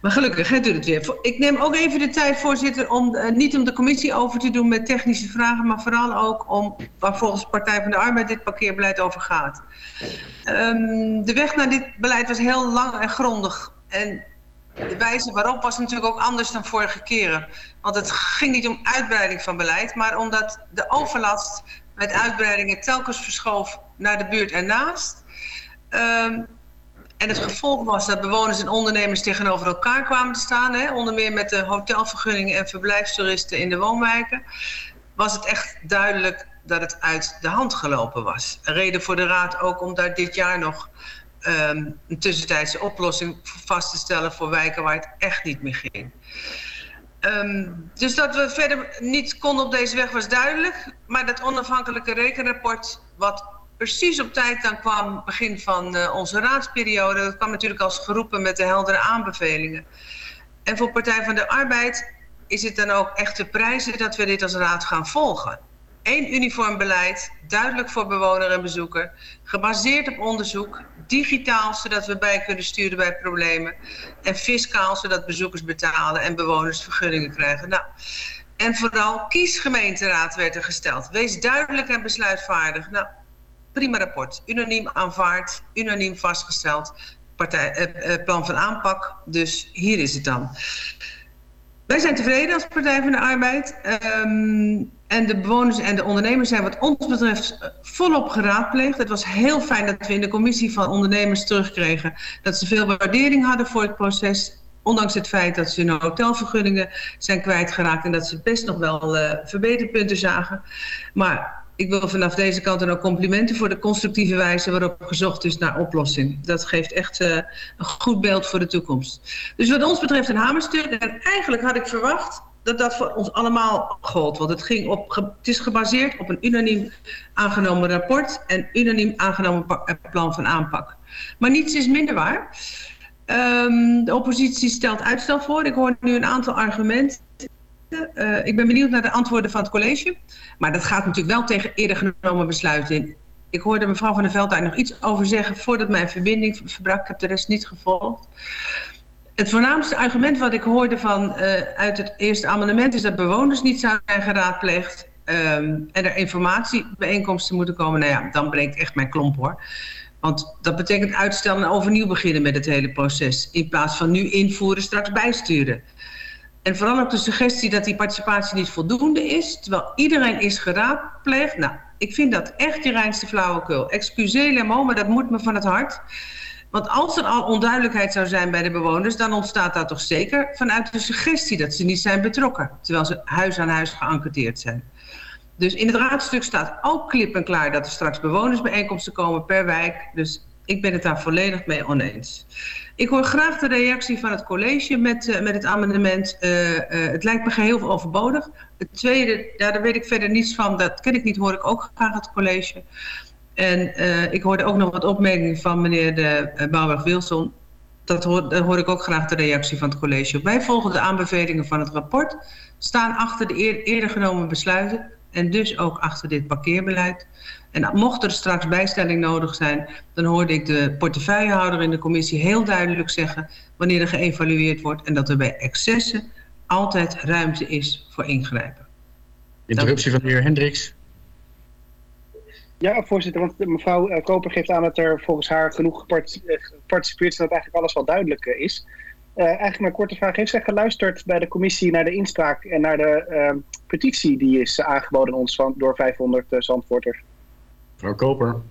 Maar gelukkig, het doet het weer. Ik neem ook even de tijd, voorzitter, om uh, niet om de commissie over te doen met technische vragen, maar vooral ook om waar volgens Partij van de Arbeid dit parkeerbeleid over gaat. Um, de weg naar dit beleid was heel lang en grondig. En de wijze waarop was natuurlijk ook anders dan vorige keren. Want het ging niet om uitbreiding van beleid, maar omdat de overlast met uitbreidingen telkens verschoof naar de buurt ernaast. Um, en het gevolg was dat bewoners en ondernemers tegenover elkaar kwamen te staan. Hè, onder meer met de hotelvergunningen en verblijfstoeristen in de woonwijken. Was het echt duidelijk dat het uit de hand gelopen was. Reden voor de Raad ook om daar dit jaar nog um, een tussentijdse oplossing vast te stellen voor wijken waar het echt niet meer ging. Um, dus dat we verder niet konden op deze weg was duidelijk. Maar dat onafhankelijke rekenrapport, wat precies op tijd dan kwam, begin van uh, onze raadsperiode, dat kwam natuurlijk als geroepen met de heldere aanbevelingen. En voor Partij van de Arbeid is het dan ook echt te prijzen dat we dit als raad gaan volgen. Eén uniform beleid, duidelijk voor bewoner en bezoeker, gebaseerd op onderzoek, digitaal zodat we bij kunnen sturen bij problemen en fiscaal zodat bezoekers betalen en bewoners vergunningen krijgen. Nou, en vooral kiesgemeenteraad werd er gesteld. Wees duidelijk en besluitvaardig. Nou, prima rapport. Unaniem aanvaard, unaniem vastgesteld. Partij, eh, eh, plan van aanpak, dus hier is het dan. Wij zijn tevreden als Partij van de Arbeid. Um, en de bewoners en de ondernemers zijn wat ons betreft volop geraadpleegd. Het was heel fijn dat we in de commissie van ondernemers terugkregen... dat ze veel waardering hadden voor het proces. Ondanks het feit dat ze hun hotelvergunningen zijn kwijtgeraakt... en dat ze best nog wel verbeterpunten zagen. Maar ik wil vanaf deze kant dan ook complimenten voor de constructieve wijze waarop gezocht is naar oplossing. Dat geeft echt uh, een goed beeld voor de toekomst. Dus wat ons betreft een hamerstuk. En eigenlijk had ik verwacht dat dat voor ons allemaal gold. Want het, ging op, het is gebaseerd op een unaniem aangenomen rapport en unaniem aangenomen plan van aanpak. Maar niets is minder waar. Um, de oppositie stelt uitstel voor. Ik hoor nu een aantal argumenten. Uh, ik ben benieuwd naar de antwoorden van het college. Maar dat gaat natuurlijk wel tegen eerder genomen besluiten in. Ik hoorde mevrouw van der Veld daar nog iets over zeggen voordat mijn verbinding verbrak. Ik heb de rest niet gevolgd. Het voornaamste argument wat ik hoorde van, uh, uit het eerste amendement is dat bewoners niet zijn geraadpleegd um, en er informatiebijeenkomsten moeten komen. Nou ja, dan breekt echt mijn klomp hoor. Want dat betekent uitstellen en overnieuw beginnen met het hele proces. In plaats van nu invoeren, straks bijsturen. En vooral ook de suggestie dat die participatie niet voldoende is, terwijl iedereen is geraadpleegd. Nou, ik vind dat echt je reinste flauwekul. Excuseer maar dat moet me van het hart. Want als er al onduidelijkheid zou zijn bij de bewoners... dan ontstaat dat toch zeker vanuit de suggestie dat ze niet zijn betrokken... terwijl ze huis aan huis geënquêteerd zijn. Dus in het raadstuk staat ook klip en klaar... dat er straks bewonersbijeenkomsten komen per wijk. Dus ik ben het daar volledig mee oneens. Ik hoor graag de reactie van het college met, uh, met het amendement. Uh, uh, het lijkt me geheel overbodig. Het tweede, daar weet ik verder niets van. Dat ken ik niet, hoor ik ook graag het college. En ik hoorde ook nog wat opmerkingen van meneer de Bouwberg-Wilson. dat hoor, daar hoor ik ook graag de reactie van het college. Wij volgen de aanbevelingen van het rapport, staan achter de eer, eerder genomen besluiten en dus ook achter dit parkeerbeleid. En mocht er straks bijstelling nodig zijn, dan hoorde ik de portefeuillehouder in de commissie heel duidelijk zeggen wanneer er geëvalueerd wordt en dat er bij excessen altijd ruimte is voor ingrijpen. Interruptie van de heer Hendricks. Ja, voorzitter, want mevrouw eh, Koper geeft aan dat er volgens haar genoeg eh, geparticipeerd is en dat eigenlijk alles wel duidelijk eh, is. Eh, eigenlijk mijn korte vraag, heeft zij geluisterd bij de commissie naar de inspraak en naar de petitie die is aangeboden aan ons van, door 500 uh, Zandvoorters? Mevrouw Koper.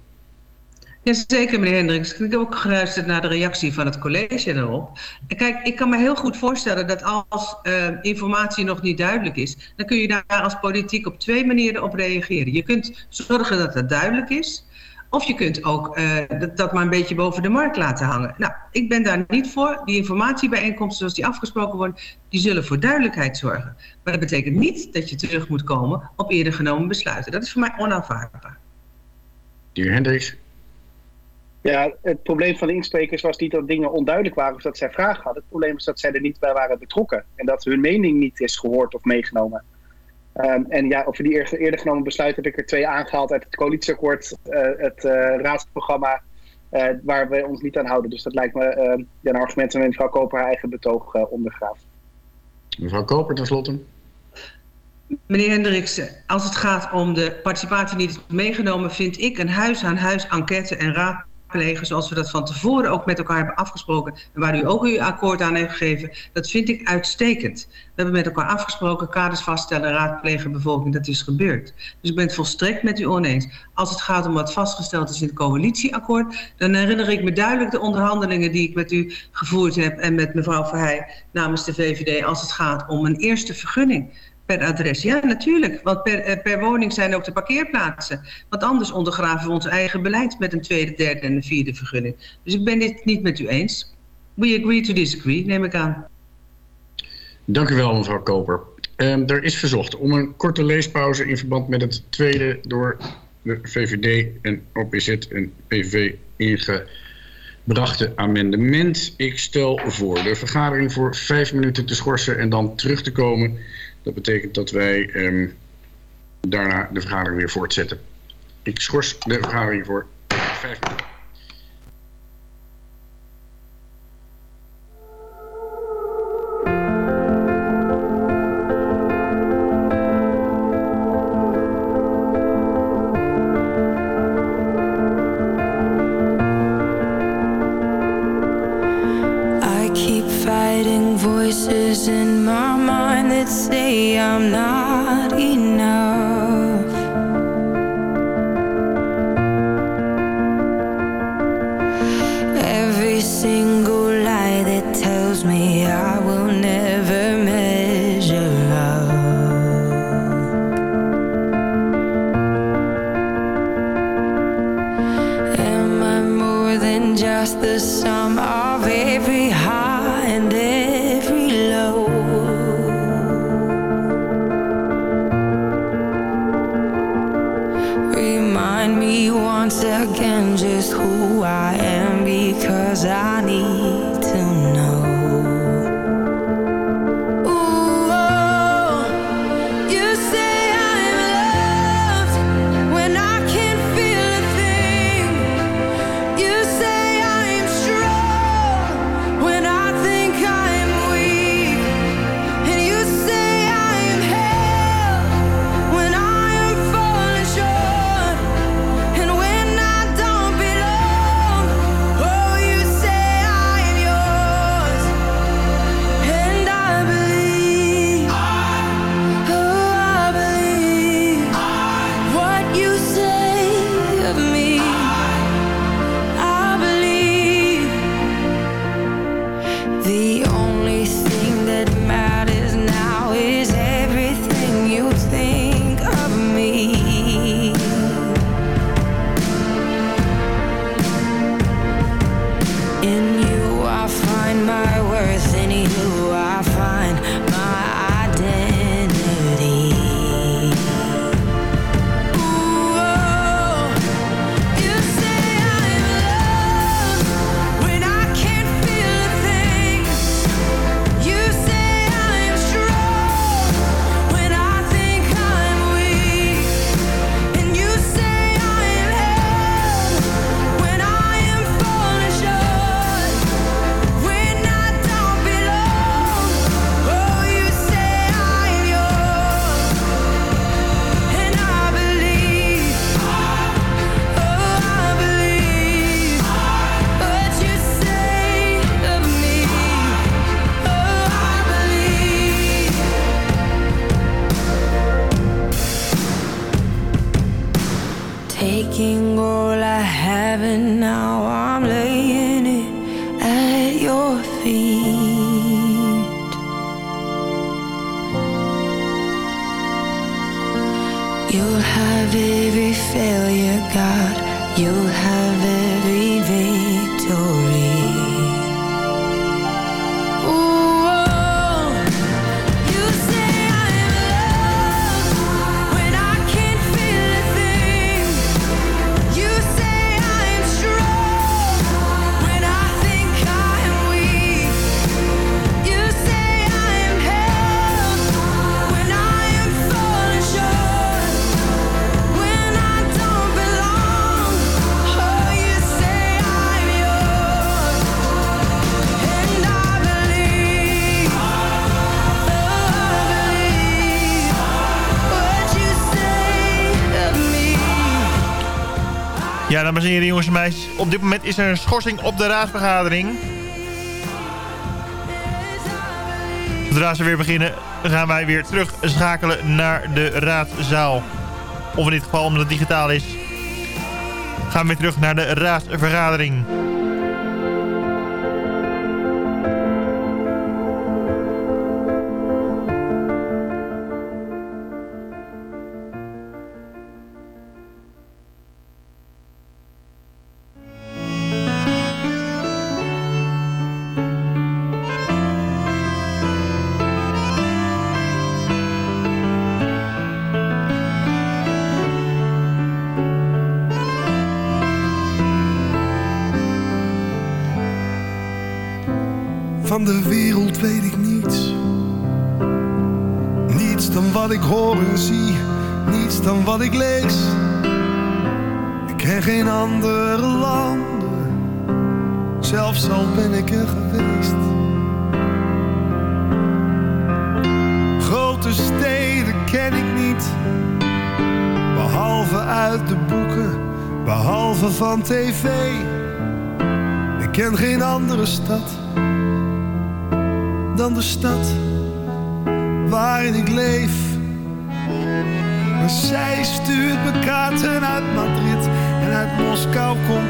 Jazeker, meneer Hendricks. Ik heb ook geluisterd naar de reactie van het college daarop. En kijk, ik kan me heel goed voorstellen dat als uh, informatie nog niet duidelijk is, dan kun je daar als politiek op twee manieren op reageren. Je kunt zorgen dat het duidelijk is, of je kunt ook uh, dat, dat, maar een beetje boven de markt laten hangen. Nou, ik ben daar niet voor. Die informatiebijeenkomsten zoals die afgesproken worden, die zullen voor duidelijkheid zorgen. Maar dat betekent niet dat je terug moet komen op eerder genomen besluiten. Dat is voor mij onaanvaardbaar. De heer Hendricks. Ja, het probleem van de insprekers was niet dat dingen onduidelijk waren of dat zij vragen hadden. Het probleem is dat zij er niet bij waren betrokken en dat hun mening niet is gehoord of meegenomen. Um, en ja, over die eerder, eerder genomen besluit heb ik er twee aangehaald uit het coalitieakkoord, uh, het uh, raadsprogramma, uh, waar we ons niet aan houden. Dus dat lijkt me ja, een argument waarmee mevrouw Koper haar eigen betoog ondergraaft. Mevrouw Koper, tenslotte. Meneer Hendricks, als het gaat om de participatie niet meegenomen, vind ik een huis-aan-huis enquête en raad plegen, zoals we dat van tevoren ook met elkaar hebben afgesproken en waar u ook uw akkoord aan heeft gegeven, dat vind ik uitstekend. We hebben met elkaar afgesproken, kaders vaststellen, raadplegen bevolking, dat is gebeurd. Dus ik ben het volstrekt met u oneens. Als het gaat om wat vastgesteld is in het coalitieakkoord, dan herinner ik me duidelijk de onderhandelingen die ik met u gevoerd heb en met mevrouw Verheij namens de VVD als het gaat om een eerste vergunning per adres. Ja, natuurlijk. Want per, per woning zijn ook de parkeerplaatsen. Want anders ondergraven we ons eigen beleid met een tweede, derde en een vierde vergunning. Dus ik ben dit niet met u eens. We agree to disagree, neem ik aan. Dank u wel, mevrouw Koper. Um, er is verzocht om een korte leespauze in verband met het tweede door de VVD en OPZ en PVV ingebrachte amendement. Ik stel voor de vergadering voor vijf minuten te schorsen en dan terug te komen dat betekent dat wij um, daarna de vergadering weer voortzetten. Ik schors de vergadering voor vijf minuten. Dames en heren, jongens en meisjes. Op dit moment is er een schorsing op de raadsvergadering. Zodra ze weer beginnen, gaan wij weer terug schakelen naar de raadzaal. Of in dit geval, omdat het digitaal is, gaan we weer terug naar de raadsvergadering.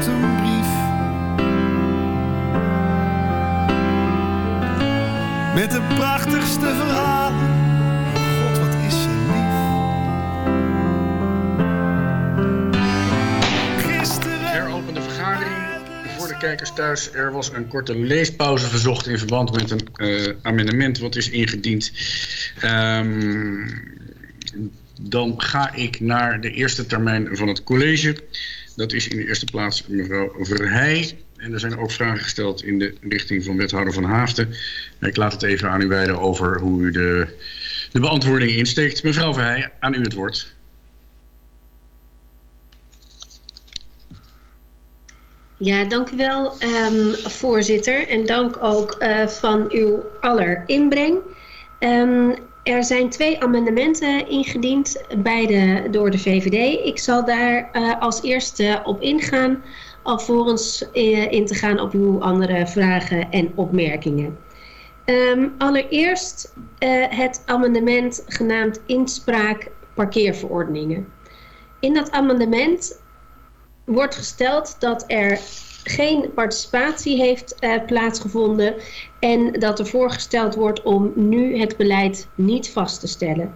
Komt een brief. Met de prachtigste verhalen. God, wat is ze lief. Heropende vergadering voor de kijkers thuis. Er was een korte leespauze verzocht in verband met een eh, amendement wat is ingediend. Ehm, dan ga ik naar de eerste termijn van het college. Dat is in de eerste plaats mevrouw Verheij. En er zijn ook vragen gesteld in de richting van wethouder Van Haafden. Ik laat het even aan u wijden over hoe u de, de beantwoording insteekt. Mevrouw Verheij, aan u het woord. Ja, dank u wel, ehm, voorzitter. En dank ook eh, van uw aller inbreng. Ehm, er zijn twee amendementen ingediend, beide door de VVD. Ik zal daar eh, als eerste op ingaan, alvorens uh, in te gaan op uw andere vragen en opmerkingen. Ehm, allereerst uh, het amendement genaamd inspraak parkeerverordeningen. In dat amendement wordt gesteld dat er geen participatie heeft uh, plaatsgevonden en dat er voorgesteld wordt om nu het beleid niet vast te stellen.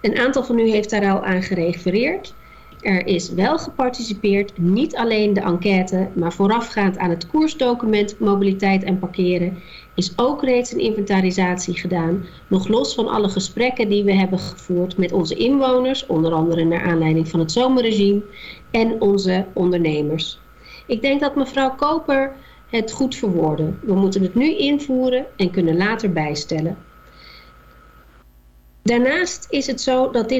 Een aantal van u heeft daar al aan gerefereerd. Er is wel geparticipeerd, niet alleen de enquête, maar voorafgaand aan het koersdocument mobiliteit en parkeren is ook reeds een inventarisatie gedaan, nog los van alle gesprekken die we hebben gevoerd met onze inwoners, onder andere naar aanleiding van het zomerregime, en onze ondernemers. Ik denk dat mevrouw Koper het goed verwoordde. We moeten het nu invoeren en kunnen later bijstellen. Daarnaast is het zo dat dit